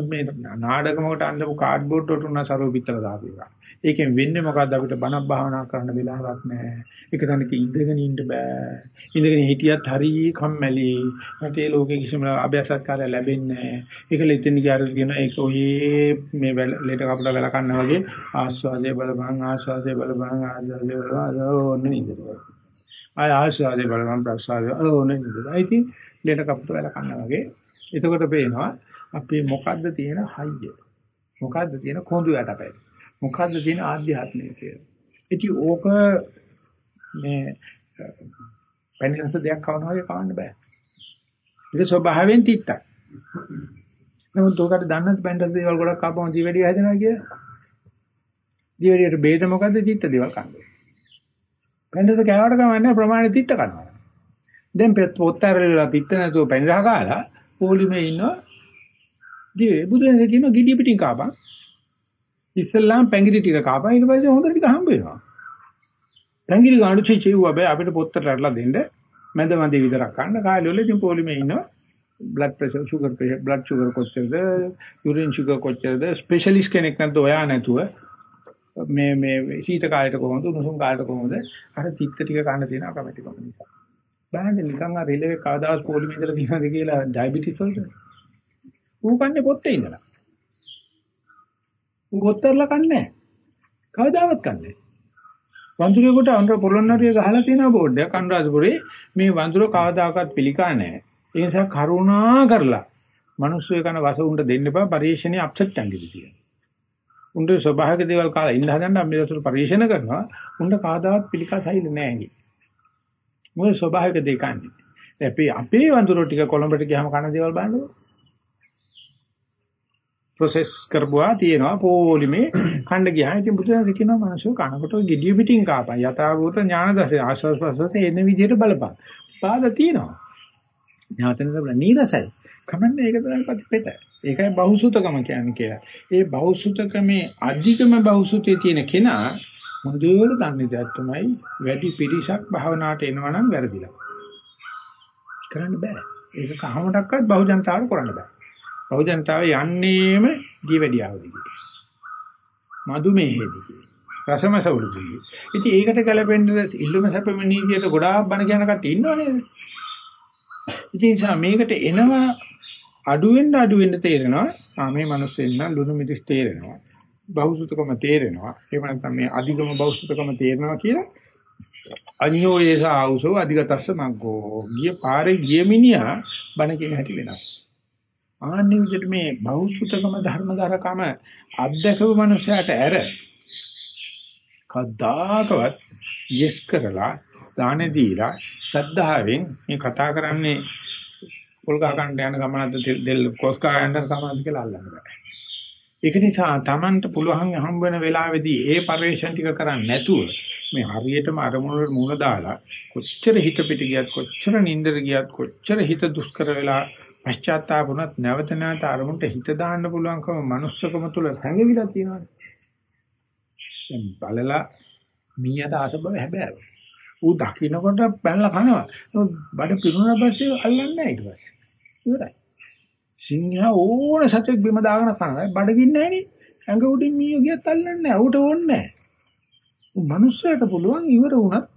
මේ නාඩගමකට අඳපු කාඩ්බෝඩ් ඔටුන්න සරෝ පිටර දාපු එක. ඒකෙන් වෙන්නේ මොකද්ද අපිට බණක් භාවනා කරන්න වෙලාවක් නැහැ. ඒක තනක ඉඳගෙන ඉන්න බෑ. ඉඳගෙන හිටියත් හරි කම්මැලි. රටේ ලෝකේ කිසිම අභ්‍යාසකාරය ලැබෙන්නේ නැහැ. ඒකල ඉතින් ගියාරු කියන ඒක ඔයේ මේ ලෙට කපුට වෙල කන්න වගේ ආස්වාදයේ බලපං ආස්වාදයේ බලපං ආස්වාදයේ බලපං ඕන්න නිදනවා. ආය ආස්වාදයේ බලපං ප්‍රසාදයේ ඕන්න නිදනවා. ඉතින් ලෙඩ කපුට වෙල කන්න වගේ. එතකොට පේනවා අපි මොකද්ද තියෙන හයිය. මොකද්ද තියෙන කොඳු යටපැයි. මොකද්ද තියෙන ආධ්‍යාත්මය කියලා. ඉතින් ඕක මේ පැනිරස දෙයක් කවනවා වගේ කවන්න බෑ. ඒක ස්වභාවයෙන් තිත්තක්. නමුත් උකට දන්නත් පැනිරස දේවල් ගොඩක් කපම දිවෙඩිය හැදෙනවා කියලා. දිවෙඩියට බේද මොකද්ද තිත්ත දේවල් කන්නේ. පැනිරස කෑවට කමන්නේ ප්‍රමාණය තිත්ත කරනවා. දැන් පොත් ඇරලා පිට නැතුව පැණි රහ කාලා පොලිමේ ඉන්නවා. දිවේ. බුදුරජාණන් කියනවා gediya පිටින් කාපන්. ඉස්සල්ලාම පැංගිරි ටික කාපන්. ඊට පස්සේ හොඳට ටික හම්බ වෙනවා. පැංගිරි ගාඩු චිචෙව්වා බෑ. අපිට පොත්තට ඇරලා දෙන්න. මැද මැද විතරක් කන්න කාලේ වල ඉතින් පොලිමේ ඉන්නවා. Blood pressure sugar pressure blood sugar කොච්චරද? යුරින් ෂුගර් කොච්චරද? ස්පෙෂලිස්ට් කෙනෙක් නැද්ද? ඔයා නැතුව. මේ මේ සීත කාලයට කොහොමද? උණුසුම් කාලයට කොහොමද? අර චිත්ත ටික ගන්න තියෙන අකමැති කම නිසා. බලන්න නිකන් අර රිලෙවේ කවදාවත් පොලිමේ ඉඳලා තියෙනවද කියලා ඩයබටිස් වලට. ඌ කන්නේ පොත්තේ ඉඳලා. ඌ පොත්තරලා කන්නේ කවදාවත් කන්නේ වඳුරේකට අnder පොළොන්නරිය ගහලා තියෙන බෝඩ් එකක් අනුරාධපුරේ මේ වඳුර කවදාකවත් පිළිකා නැහැ. ඒ නිසා කරුණා කරලා මිනිස්සු එකන වස උණ්ඩ දෙන්න එපා පරිශ්‍රණයේ අප්සෙට් යන්නේ කියලා. උණ්ඩ ස්වභාවික දේවල් කාලා ඉන්න හදන්න අපි දවසට පරිශ්‍රණ කරනවා. උණ්ඩ කවදාවත් පිළිකා සහිල නැහැ මොකද ස්වභාවික දෙයක් කන්නේ. අපි අපේ වඳුර ටික කොළඹට ගියාම කන දේවල් බලන්නකො. ප්‍රොසෙස් කරපුවා තියෙනවා පොලිමේ කණ්ඩ ගියා. ඉතින් බුදුන් කියනවා මනසෝ කනකොට gediy පිටින් කාපන්. යථාභූත ඥාන දසේ ආශ්වාස ප්‍රශ්වාස එන විදිහට බලපන්. පාද තියෙනවා. ඥාතන දබල නීරසයි. කමන්නේ ඒක තමයි ප්‍රතිපෙත. ඒකයි බහුසුතකම කියන්නේ කියලා. ඒ බහුසුතකමේ අධිකම බහුසුතේ තියෙන කෙනා හොඳට දන්නේ දෙයක් තමයි වැඩි පිරිසක් භාවනාවට එනවා නම් වැරදිලා. කරන්න බෑ. ඒක කහමඩක්වත් බහුජනතාවට කරන්න බෑ. බහුජනතාව යන්නේම දීවැඩියාවදී. මදුමේහෙදී. රසමසවුලුදී. ඉතින් ඒකට ගැලපෙන්න ඉල්ලුම සැපෙම නීතියට ගොඩාක් බණ කියන කට්ටිය ඉන්නවනේ. ඉතින් මේකට එනවා අඩු වෙන්න අඩු වෙන්න තේරෙනවා. ආ මේ මිනිස්සෙන්න ලුණු මිදිස් තේරෙනවා. බෞද්ධකම තේරෙනවා. එහෙම නැත්නම් මේ අධිගම බෞද්ධකම තේරෙනවා කියලා අඤ්ඤෝයේස ආවුසෝ අධිගතස්ස මග්ගෝ. ගිය පාරේ ගිය මිනිහා බණ කියන හැටි වෙනස්. ආන්නේ විදිහට මේ බෞද්ධකම ධර්මදරකම අධ්‍යක්ෂව මනුෂයාට ඇර කද්දාකවත් යස් කරලා දාන දීලා ශ්‍රද්ධාවෙන් මේ කතා කරන්නේ පොල් ගහ ගන්න යන ගමනක්ද දෙල් කොස් ගහ යන ගමනක්ද කියලා අල්ලන්න බෑ. ඒක නිසා Tamanට පුළුවන් හම්බ වෙන වෙලාවේදී ඒ පරිශ්‍රණ ටික කරන්නේ නැතුව මේ හරියටම අරමුණට මුණ දාලා කොච්චර හිත පිට ගියත් කොච්චර නින්දර ගියත් කොච්චර හිත දුෂ්කර වෙලා පශ්චාත්තාපුණත් නැවත නැවත අරමුණට හිත දාන්න පුළුවන්කම manussකම තුල හැංගිවිලා තියෙනවානේ. දැන් බලලා මීයට ආසබව හැබැයි. ඌ දකින්නකොට පැනලා කනවා. බඩ පිරුණා පස්සේ අල්ලන්නේ නැහැ ඊට පස්සේ. ඉවරයි. සිංහා ඕන සතෙක් බිම දාගෙන කනවා. බඩගින්නේ නැහනේ. ඇඟ උඩින් මීයෝ ගියත් අල්ලන්නේ නැහැ. ඌට ඕනේ නැහැ. මනුස්සයට පුළුවන් ඉවර වුණත්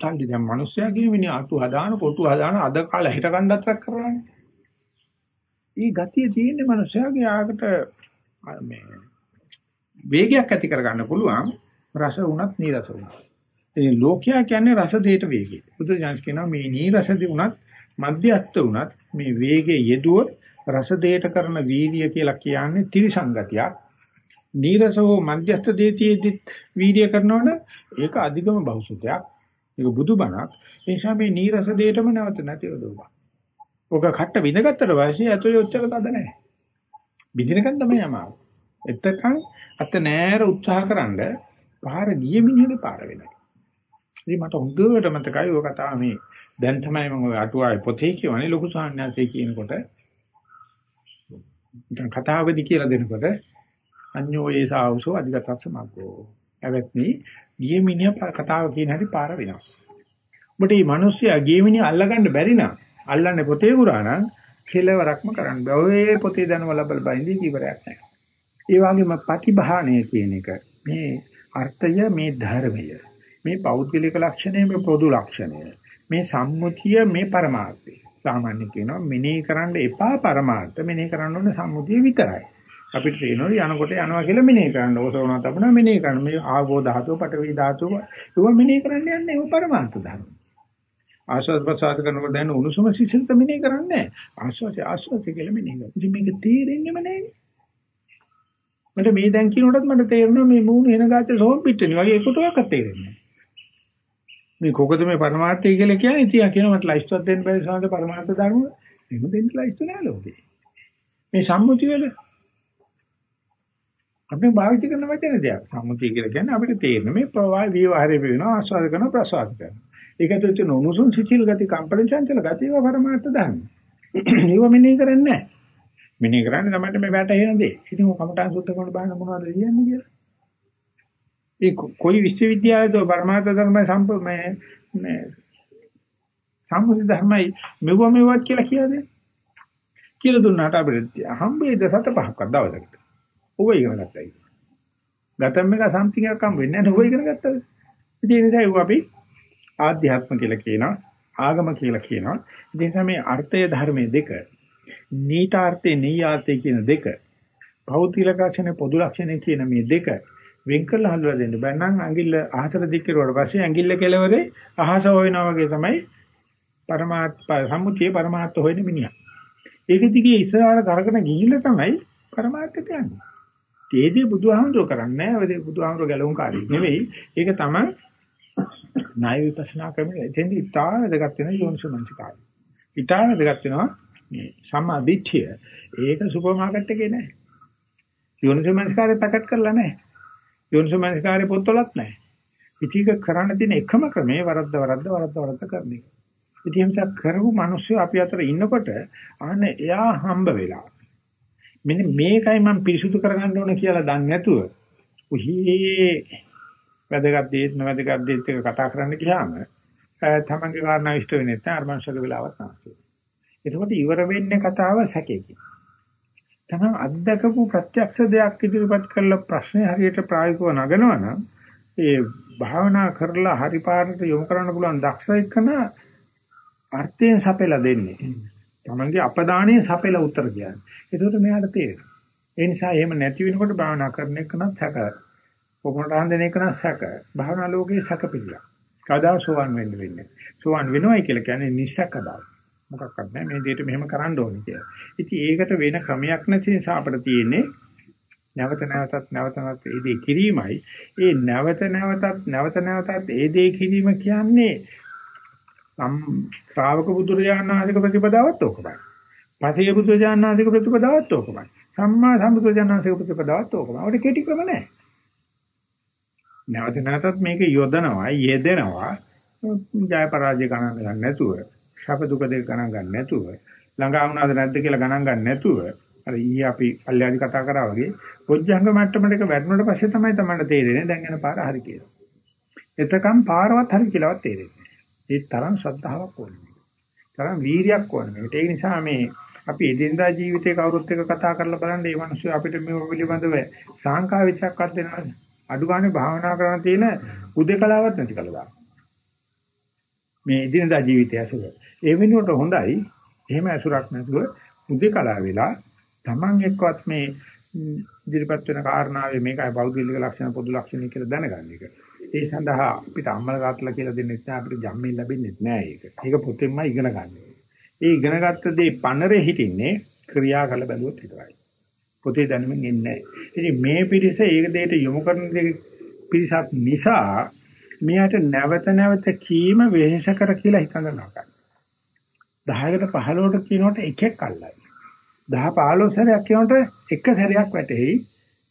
තල්ලි දැන් මනුස්සයාගේ මිනිහ අතු හදාන කොටු හදාන අද කාලේ හිට ගන්නත් කරන්නේ. ඊ ගතිය තියෙන්නේ මනුස්සයාගේ ආකට මේ වේගයක් ඇති කරගන්න පුළුවන් රස වුණත් නීරස වුණත්. ඒ ලෝකයා කියන්නේ රස දෙයට වේගය. බුදු දහම කියනවා මේ නීරස දෙ වුණත් මධ්‍යස්ත වුණත් මේ වේගයේ යෙදුවොත් රස දෙයට කරන වීර්ය කියලා කියන්නේ ත්‍රිසංගතියක්. නීරසෝ මධ්‍යස්ත දේතියෙදිත් වීර්ය කරනවනේ ඒක අධිකම බහුසුතයක්. ඒක බුදුබණක්. ඒ නිසා මේ නීරස දෙයටම නැවත නැතිව දුවා. ඔක කට්ට විඳගත්තට පස්සේ ඇතුලේ ඔච්චර තද නැහැ. විඳිනකන් තමයි අමාරු. එතකන් අත නෑර උත්සාහකරනද පාර ගිය මිනිහගේ පාර වෙනවා. ඉතින් මට හොඳට මතකයි ඔය කතාව මේ දැන් තමයි මම ඔය අටුවාවේ පොතේ කියවනේ ලොකු සාහනයන්සේ කියනකොට දැන් කතාවකදී කියලා දෙනකොට අඤ්ඤෝ ඒසාවසෝ අධිගතස්ස මග්ගෝ. එවත්නි ගිය මිනිහ කතාව කියන හැටි පාර වෙනස්. ඔබට මේ මිනිස්සයා ගිය මිනිහ අල්ලගන්න බැරි නම් අල්ලන්නේ පොතේ ගුරා නම් කෙලවරක්ම කරන්න බෑ. ඔය පොතේ දැනුම ලබල බයින්දී කිවරයක් නැහැ. ඒ වගේම ප්‍රතිභාණය කියන එක මේ අර්ථය මේ ධර්මය මේ පෞද්ගලික ලක්ෂණය මේ පොදු ලක්ෂණය මේ සම්මුතිය මේ පරමාර්ථය. සාමාන්‍ය කියනවා මෙනෙහි කරන්න එපා පරමාර්ථ මෙනෙහි කරන්න ඕනේ සම්මුතිය විතරයි. අපිට තේරෙනවා යනකොට යනවා කියලා මෙනෙහි කරන්න ඕසවනවා තබනවා මෙනෙහි කරන්න. මේ ආගෝ ධාතුව පටවි ධාතුව ඒවා මෙනෙහි කරන්න යන්නේ ඒව පරමාර්ථ ධර්ම. ආස්වාද ප්‍රසආද කරනකොට දැන් උණුසුම සිසිලත මෙනෙහි කරන්නේ ආස්වාද ආස්වාද කියලා මෙනෙහි කරනවා. ඉතින් මේක තේරෙන්නේම නැහැ. මට මේ දැන් කියනකොටත් මට තේරෙනවා මේ මූණ එන ගාතේ සෝම් පිට්ටනි වගේ එකටවත් තේරෙන්නේ මේ කොකද මේ පරමාර්ථය කියලා කියන්නේ ඉතින් කියනවා මට ලයිස්ට්වත් දෙන්න බැරි සාන්ත පරමාර්ථ ධර්ම එහෙම දෙන්න ලයිස්ට් නැහැ ලෝකේ. මේ සම්මුතිය වල අපි භාවිත කරන වචන දෙයක්. සම්මුතිය කියලා කියන්නේ අපිට තේරෙන මේ ප්‍රවාහ විවහාරය වෙනවා ආස්වාද කරන ප්‍රසවාස කරන. ඒකට උච්ච නොනුසුන් සිචිල් ගති කම්පන චංචල ගති ඒවා පරමාර්ථ ධර්ම. ඒව මෙනෙහි කරන්නේ නැහැ. මෙනෙහි කරන්නේ තමයි මේ වැටහෙන දේ. ඉතින් ඔය කමඨාන් සුද්ධ කරන බාහන මොනවද කියන්නේ කියලා. ඒ කොයි විශ්වවිද්‍යාලයද පරමාර්ථ ධර්ම සම්ප මේ මේ සම්මුති ධර්මයි මෙව මෙවත් කියලා කියලාද? කියලා දුන්නාට අපිට හම්බෙයිද සත පහක්වත් දවසකට. ඔබ ඉගෙන ගත්තයි. ගතම් එක සම්තිං එකක් හම් වෙන්නේ නැහැ ඔබ ඉගෙන ගත්තද? ඉතින් ඒ නිසා ඒක අපි ආධ්‍යාත්ම කියලා කියනවා, ආගම කියලා කියනවා. ඉතින් ඒ මේ අර්ථය ධර්මයේ දෙක, නීතාර්ථේ නීයාර්ථේ කියන දෙක, භෞතික ලක්ෂණ පොදු ලක්ෂණ කියන මේ දෙක වෙන් කරලා හඳුලා දෙන්න බෑ නම් ඇඟිල්ල අහසට දික් කරුවාට පස්සේ ඇඟිල්ල කෙලවරේ අහස හොයනවා වගේ තමයි පරමාර්ථ සම්මුතියේ පරමාර්ථ හොයන මිනිහා. ඒක දිගේ ඉස්සරහට කරගෙන ගිහිල්ලා තමයි පරමාර්ථයට යන්නේ. ඒදී බුදුහාමුදුර කරන්නේ නැහැ. ඒ බුදුහාමුදුර ගැලවුම් කාර්යයක් නෙවෙයි. ඒක තමයි ණය විපස්සනා ක්‍රමයේ එතෙන්දි ඉතාල වැදගත් වෙන යෝනිසමංචකාරය. ඉතාල වැදගත් වෙනවා මේ සම්මාදිට්ඨිය. ඒක සුපර් මාකට් එකේ නැහැ. යෝනිසමංචකාරය පැකට් කරලා නැහැ. යෝනිසමංචකාරය පොත්වලත් නැහැ. ඉතික කරන්න තියෙන එකම ක්‍රමය වරද්ද වරද්ද වරද්ද වරද්ද කරන එක. ඉතින් එම්සක් කරපු මිනිස්සු අපි අතර ඉන්නකොට අනේ එයා හම්බ වෙලා මෙන්න මේකයි මම පිරිසුදු කරගන්න ඕන කියලා දන්නේ නැතුව උහි වැදගත් දේත් නැවැදගත් දේත් එක කතා කරන්න ගියාම තමන්ගේ කාරණා ඉෂ්ට වෙන්නේ නැත්නම් අර මනුස්සක වෙලාවක් නැහැ. එතකොට ඉවර වෙන්නේ කතාව සැකේකින්. තමන් අත්දකපු ප්‍රත්‍යක්ෂ දෙයක් ඉදිරිපත් කරලා ප්‍රශ්නේ හරියට ප්‍රායෝගිකව නගනවනම් ඒ භාවනා කරලා හරි පාරට යොමු කරන්න පුළුවන් දක්ෂ එක්කන අර්ථයෙන් සපෙලා දෙන්නේ. තමන්ගේ අපදානයේ සපෙලා උත්තර කියන්නේ. ඒකට මෙයාට තේරෙනවා. ඒ නිසා එහෙම නැති වෙනකොට භාවනා කරන එක නම් සැක. කොහොමද හඳන එක නම් සැක. භාවනා ලෝකේ සැක පිළිලා. කදා සෝවන් වෙන්න වෙන්නේ. සෝවන් වෙනවයි කියලා කියන්නේ නිසකදා. මොකක්වත් නැහැ මේ දෙයට මෙහෙම කරන්න ඕනේ කියලා. ඉතින් ඒකට වෙන ක්‍රමයක් නැති නිසා අපිට තියෙන්නේ නැවත නැවතත් නැවත නැවතත් ඒ දේ කිරීමයි. ඒ නැවත නැවතත් නැවත නැවතත් ඒ දේ කිරීම කියන්නේ සම් ශ්‍රාවක බුදුරජාණන් වහන්සේගේ ප්‍රතිපදාවත් ඕකමයි. පසේ බුදුරජාණන් වහන්සේගේ ප්‍රතිපදාවත් ඕකමයි. සම්මා සම්බුදුරජාණන් වහන්සේගේ ප්‍රතිපදාවත් ඕකමයි. ඔකට කෙටි ක්‍රම නැහැ. නැවත නැවතත් මේක යොදනවා, යෙදෙනවා. ජය පරාජය ගණන් ගන්න නැතුව, ශප දුක දෙක ගණන් ගන්න නැතුව, ළඟා වුණාද නැද්ද කියලා ගණන් ගන්න නැතුව අර ඊයේ අපි පල්ලෑදි කතා කරා වගේ පොජ්ජංග මට්ටමට එක වැටුණට පස්සේ තමයි තමයි තේරෙන්නේ දැන් යන පාර හරි කියලා. එතකම් පාරවත් හරි කියලාවත් තේරෙන්නේ නැහැ. ඒ තරම් ශ්‍රද්ධාවක් ඕනේ. තරම් වීරියක් ඕනේ. ඒ නිසා මේ අපි එදිනදා ජීවිතේ කවුරුත් එක්ක කතා කරලා බලන්න මේ මිනිස්සු අපිට මේ පිළිබඳව සාංකා විචක්වත් දෙනවද? අඩු ගානේ භාවනා කරන තියෙන උදේකලාවක් නැති කළා. මේ එදිනදා ජීවිතය ඇසුර. ඒ වෙනුවට හොඳයි එහෙම ඇසුරක් නැතුව උදේකලා වෙලා Taman එක්කවත් මේ ඉදිරිපත් වෙන කාරණාවේ මේකයි බෞද්ධික ලක්ෂණ පොදු ලක්ෂණ කියලා දැනගන්න එක. ඒ සඳහා අපිට අම්මල කාටලා කියලා දෙන්නේ නැහැ අපිට ජම්මෙන් ලැබෙන්නේ නැහැ ඒක. ඒක පොතෙන්ම ඉගෙන ගන්න. ඒ ඉගෙනගත්ත දේ පනරේ හිටින්නේ ක්‍රියා කළ බැලුවොත් විතරයි. පොතේ දැනුමින් එන්නේ නැහැ. ඉතින් මේ පිරිස ඒක දෙයට යොමු කරන පිරිසක් නිසා මෙයාට නැවත නැවත කීම වෙහෙස කර කියලා හිතනවා. 10කට 15ට කියනකොට එකෙක් අල්ලයි. 10 15 සැරයක් කියනකොට එක සැරයක් වැටෙයි.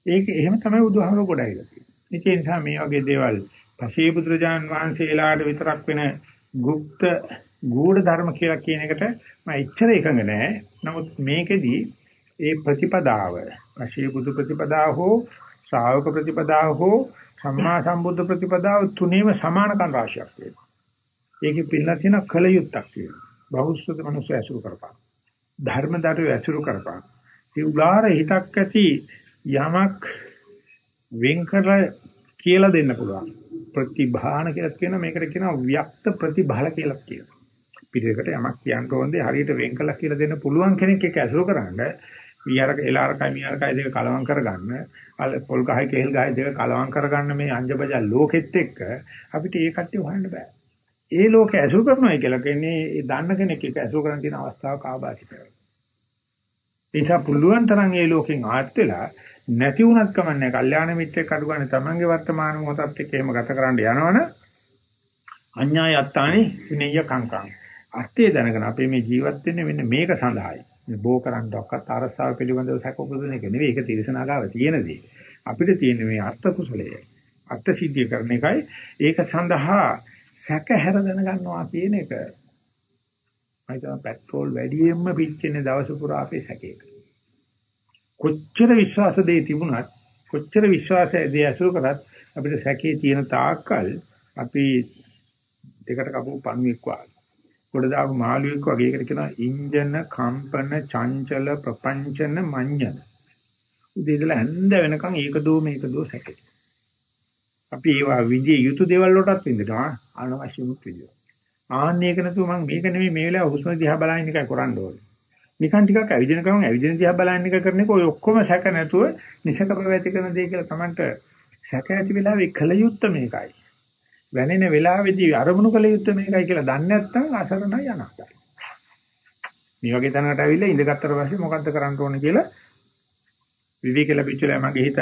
ඒක එහෙම තමයි බුදුහාමුදුරුවෝ ගොඩයිලා තියෙන්නේ. ඒ නිසා මේ වගේ දේවල් පසේ පුත්‍රජාන් වහන්සේලාට විතරක් වෙන গুপ্ত ගූඪ ධර්ම කියලා කියන එකට මම ඉච්ඡර එකඟ නැහැ. නමුත් මේකෙදි ඒ ප්‍රතිපදාව, පසේ බුදු ප්‍රතිපදාව හෝ ශ්‍රාවක ප්‍රතිපදාව හෝ සම්මා සම්බුද්ධ ප්‍රතිපදාව තුනේම සමානකම් රාශියක් තියෙනවා. ඒකේ පිළිලා තියෙන කලයුත්තක් තියෙනවා. බහුසුත මනුස්සය ඇසුරු කරපන්. ධර්මදරු ඇසුරු කරපන්. ඒ උලාර හිතක් ඇති යමක් වෙන් කරලා කියලා දෙන්න පුළුවන්. ප්‍රතිභාන කියලා කියන මේකට කියනවා ව්‍යක්ත ප්‍රතිබල කියලා කියනවා. පිටේකට යමක් කියන්න ඕනදී හරියට වෙන් කළා කියලා දෙන්න පුළුවන් කෙනෙක් ඒක ඇසුරු කරන්න විහාරක එලාරකයි මිහාරකයි දෙක කලවම් කරගන්න පොල් ගහයි කෙල් ගහයි දෙක කලවම් කරගන්න මේ අංජබජ ලෝකෙත් එක්ක අපිට ඒ කට්ටිය හොයන්න බෑ. ඒ ලෝකෙ ඇසුරු කරනවා කියලා කියන්නේ ඒ දන්න කෙනෙක් එක්ක ඇසුරු කරන් තියෙන අවස්ථාවක ආభాසිත වෙනවා. ඒ නිසා පුළුවන් තරම් ඒ ලෝකෙන් ආත් වෙලා නැති වුණත් කමන්නේ කල්යාණ මිත්‍රෙක් අඩු ගන්න තමන්ගේ වර්තමාන මොහොතත් එක්ක එහෙම ගත කරන්න යනවනේ අඤ්ඤාය අත්තානි විනය්‍ය කංකං. අර්ථය දැනගෙන අපේ මේ ජීවත් වෙන්නේ මෙන්න මේක සඳහායි. මේ බෝ කරන්නවක්වත් අරසාව පිළිබඳව සැකපොදුන එක නෙවෙයි ඒක තිරසනාගාව තියෙන දේ. අපිට තියෙන මේ අර්ථ කුසලයේ අර්ථ සිද්ධිය කරන එකයි ඒක සඳහා සැක හැර දැනගන්නවා කියන එක. මයිතම පෙට්‍රෝල් වැඩියෙන්ම පිච්චෙන දවස පුරා අපේ සැකේක. කොච්චර විශ්වාස දෙය තිබුණත් කොච්චර විශ්වාසය දෙය අසුර කරත් අපිට සැකේ තියෙන තාක්කල් අපි දෙකට කපපු පණුවෙක් වගේ ගොඩ දාපු මාළුවෙක් වගේ ඒකට කියනවා ඉන්ජන කම්පන චංචල ප්‍රපංචන මඤ්ඤන. උදේ ඉඳලා හැන්ද වෙනකන් ඒක දෝ මේක දෝ සැකේ. අපි ඒවා විදිය යුතු දේවල් වලටත් විඳිනවා අනවශ්‍ය මුත් විදිය. ආන්නේක නැතුව මම මේක නෙමෙයි මේ වෙලාව හුස්ම දිහා බලන එකයි කරන්න ඕනේ. නිකන් ටිකක් ඇවිදින ගමන් ඇවිදින දිහා බලන එක කරන එක ඔය ඔක්කොම සැක නැතුව නිසක ප්‍රවැති කරන දේ කියලා Tamanට සැක ඇති වෙලාවේ කල යුත්තේ මේකයි. වැනෙන වෙලාවේදී අරමුණු කළ යුත්තේ මේකයි කියලා දන්නේ නැත්නම් අසරණයි අනාථයි. මේ වගේ තැනකට ඇවිල්ලා ඉඳගත්තට පස්සේ මොකද්ද කරන්න ඕනේ කියලා විවේක ලැබිච්චලා මගේ හිත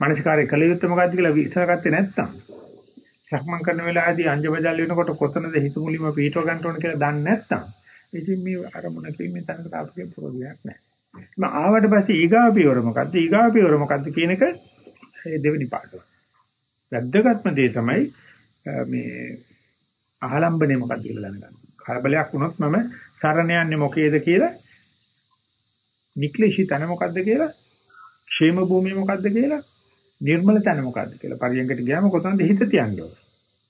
මානසිකාරය කළ යුත්තේ මොකද්ද කියලා විශ්වාස කරත්තේ නැත්නම් සක්මන් කරන වෙලාවේදී අංජබජල් වෙනකොට කොතනද හිත මුලින්ම පිටව ගන්න ඕනේ කියලා දන්නේ නැත්නම් ඉතින් මේ අරමුණ කිරීමේ තැනකට අපේ ප්‍රෝග්‍රෑමයක් නැහැ. මම ආවට පස්සේ ඊගාව පියවර මොකද්ද? ඊගාව පියවර මොකද්ද කියන එක දෙවෙනි පාඩම. වැද්දගත්ම දේ තමයි මේ අහලම්බනේ මොකක්ද කියලා දැනගන්න. කලබලයක් වුණොත් මම සරණ යන්නේ මොකේද කියලා නික්ලිෂී තන මොකද්ද කියලා ക്ഷേම භූමිය මොකද්ද කියලා නිර්මල තන මොකද්ද කියලා. පරියන්කට ගියාම කොතනද හිත තියන්නේ? ඕක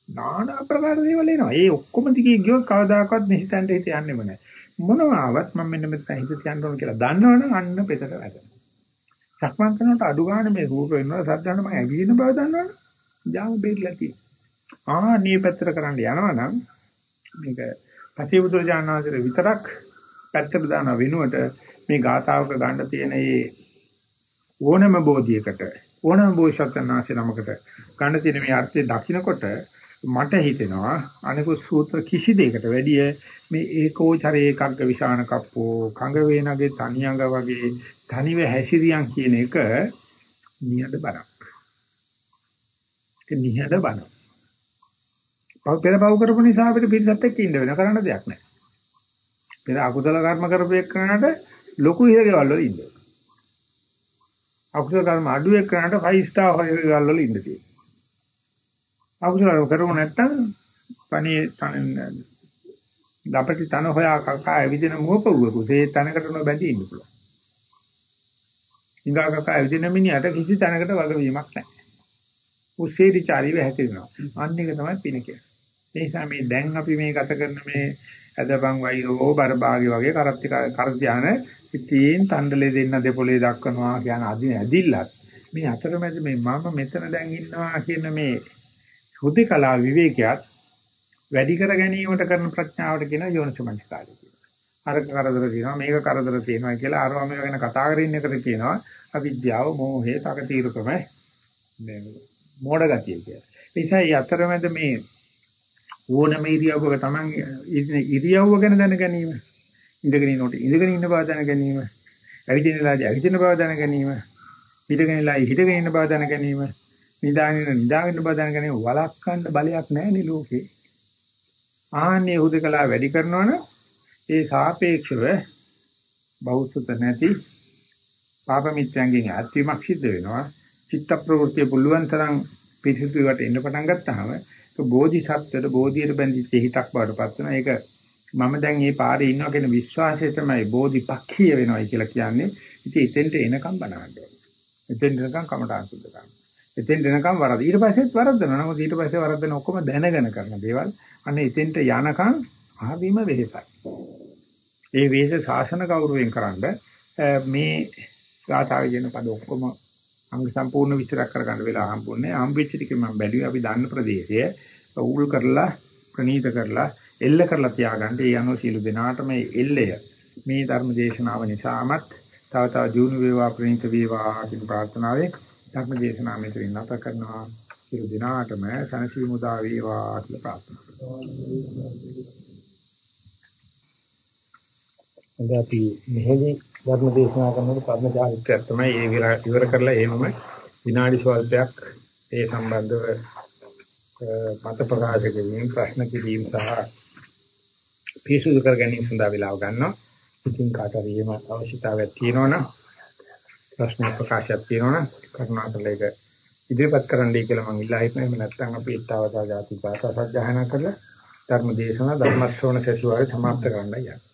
নানা ප්‍රකාර දේවල් එනවා. ඒ ඔක්කොම දිගේ ගියොත් කවදාකවත් මෙහිතන්ට හිත යන්නේම නැහැ. මොනවාවත් මම මෙන්න මෙතන හිත තියන්න ඕන කියලා දන්නවනම් අන්න පෙතට වැටෙනවා. සක්මන් කරනකොට අඩු ගන්න මේ රූප වෙනවා සද්දන්න මම ඇවිදින බව දන්නවනම් ජාම බේරලා තියෙනවා. ආන්නේ පැත්තට කරන්න යනවා නම් මේක පතිබුදු ඥානවතර විතරක් පැත්තට දාන වෙනුවට මේ ගාතාවක ගන්න තියෙන මේ ඕනම බෝධියකට ඕනම බෝසත්නාසේ නමකට ගන්න තියෙන මේ අර්ථය දකිනකොට මට හිතෙනවා අනිකුත් සූත්‍ර කිසි දෙයකට වැඩිය මේ ඒකෝචරේ එකග්ග විශාන කප්පෝ කඟ වේනගේ තනියඟ වගේ තනිව හැසිරියන් කියන එක නියද බරක්. නිහඬ බණ. පෙර පව් කරපු නිසා අපිට පිටසත් එක්ක ඉන්න වෙන කරන්න දෙයක් නැහැ. පෙර අකුසල කර්ම කරපු එක්කනට ලොකු හිරගෙවල් වල ඉන්න. අකුසල කර්ම අඩු එක්කනට 5 star හිරගෙවල් වල ඉන්න තියෙනවා. අකුසල කරමු නැත්තම් පණේ තන දපටි තන හොයා කකා ඇවිදින මුවපුවකුත් ඒ තනකට නොබැඳී ඉන්න පුළුවන්. ඉංගා කකා ඇවිදින මිනිහට කිසි තැනකට වගවීමක් නැහැ. උස්සේරිචාරීව හැතිරෙනවා. අන්න එක තමයි පින කියන්නේ. ඒ නිසා මේ දැන් අපි මේ ගත කරන මේ අදපන් වෛරෝ බරභාගය වගේ කරත්ති කර ධාන ඉතින් තණ්ඩලේ දෙන්න දෙපොලේ දක්වනවා කියන අදින ඇදිල්ලත් මේ අතරමැද මේ මම මෙතන දැන් ඉන්නවා කියන මේ හුදේකලා විවේකයක් වැඩි කර ගැනීමට කරන ප්‍රඥාවට කියන යෝනිසමනස්කාරය කියනවා. අර කරදර තියෙනවා මේක කරදර තියෙනවා කියලා අරවා මේ ගැන කතා කරගෙන එකට කියනවා අවිද්‍යාව මෝහය තකතිරුකම මේ මෝඩ ගතිය කියලා. ඒ නිසා මේ අතරමැද මේ ඕනම ඉරියව්වක Taman ඉරියව්ව ගැන දැන ගැනීම ඉඳගෙන ඉන්නකොට ඉඳගෙන ඉන්න බව දැන ගැනීම ඇවිදින වෙලාවදී ඇවිදින බව දැන ගැනීම හිටගෙන වෙලාවයි හිටගෙන ඉන්න බව දැන ගැනීම නිදාගෙන නිදාගෙන බව දැන ගැනීම වළක්වන්න බලයක් නැහැ නේ ලෝකේ ආන්නේ හුදකලා වැඩි කරනවනම් ඒ සාපේක්ෂව බෞද්ධත නැති පාප මිත්‍යංගෙන් ඈත්වීමක් සිද්ධ වෙනවා. චිත්ත ප්‍රවෘත්තිය පුළුවන් තරම් පිරිසිදුවට එන්න පටන් ගත්තාම ඒක බෝධිසත්වයට බෝධියට බැඳිච්ච හිතක් බවටපත් වෙනවා. ඒක මම දැන් මේ පාරේ ඉන්නවා කියන විශ්වාසය තමයි බෝධිපක්ඛීය වෙනවයි කියලා කියන්නේ. ඉතින් එතෙන්ට එනකම් බනවන්න ඕනේ. එතෙන්ට එනකම් කමටහන් සුද්ධ කරන්න. එතෙන්ට එනකම් වරද. ඊට පස්සෙත් වරද්දනවා. නමුත් ඊට පස්සේ වරද්දන ඔක්කොම දැනගෙන කරන දේවල්. අන්න එතෙන්ට යනකම් ආවීම වෙහෙසයි. ඒ වෙහෙස ශාසන ගෞරවයෙන් කරන්ඩ මේ ගාථාවේ කියන පද ඔක්කොම අංග සම්පූර්ණ විස්තර කරගන්න වෙලා හම්බුනේ. හම්බෙච්ච ටික මම බැලුවේ අපි දන්න ප්‍රදේශය උල් කරලා ප්‍රනීත කරලා එල්ල කරලා තියාගන්න. ඒ අනුව සීල දෙනාට මේ එල්ලය මේ ධර්ම දේශනාව නිසාමත් තව තව ජීවුන වේවා ප්‍රණීත වේවා කියන ප්‍රාර්ථනාවෙන් ධර්ම දේශනාව මෙතනින් නැත කරනවා. සියලු දිනාටම සනසි මුදා වේවා කියලා ප්‍රාර්ථනා කරනවා. අද අපි මෙහෙදි ධර්ම දේශනා කරනකොට පරණ චාරිත්‍රයක් තමයි ඒ විලා ඉවර කරලා එහෙමම විනාඩි ස්වල්පයක් ඒ සම්බන්ධව මත ප්‍රකාශ කිරීම ප්‍රශ්න කිරීම සහ පිසුදු කර ගැනීම සඳහා වෙලාව ගන්නවා. ඉතින් කාට හරි එහෙම අවශ්‍යතාවයක් තියෙනවනම් ප්‍රශ්න ප්‍රකාශයක් තියෙනවනම් කරුණාකරලා ඒක ඉදිරිපත් කරන්නයි කියලා මම ඉල්ලා හිටනවා. එහෙම නැත්නම් අපි ඊතාවතා ජාති භාෂා සජ්ජායනා කරලා ධර්ම දේශනා ධර්ම ශ්‍රවණ සැසිවාරය සමාප්ත කරන්නයි යන්නේ.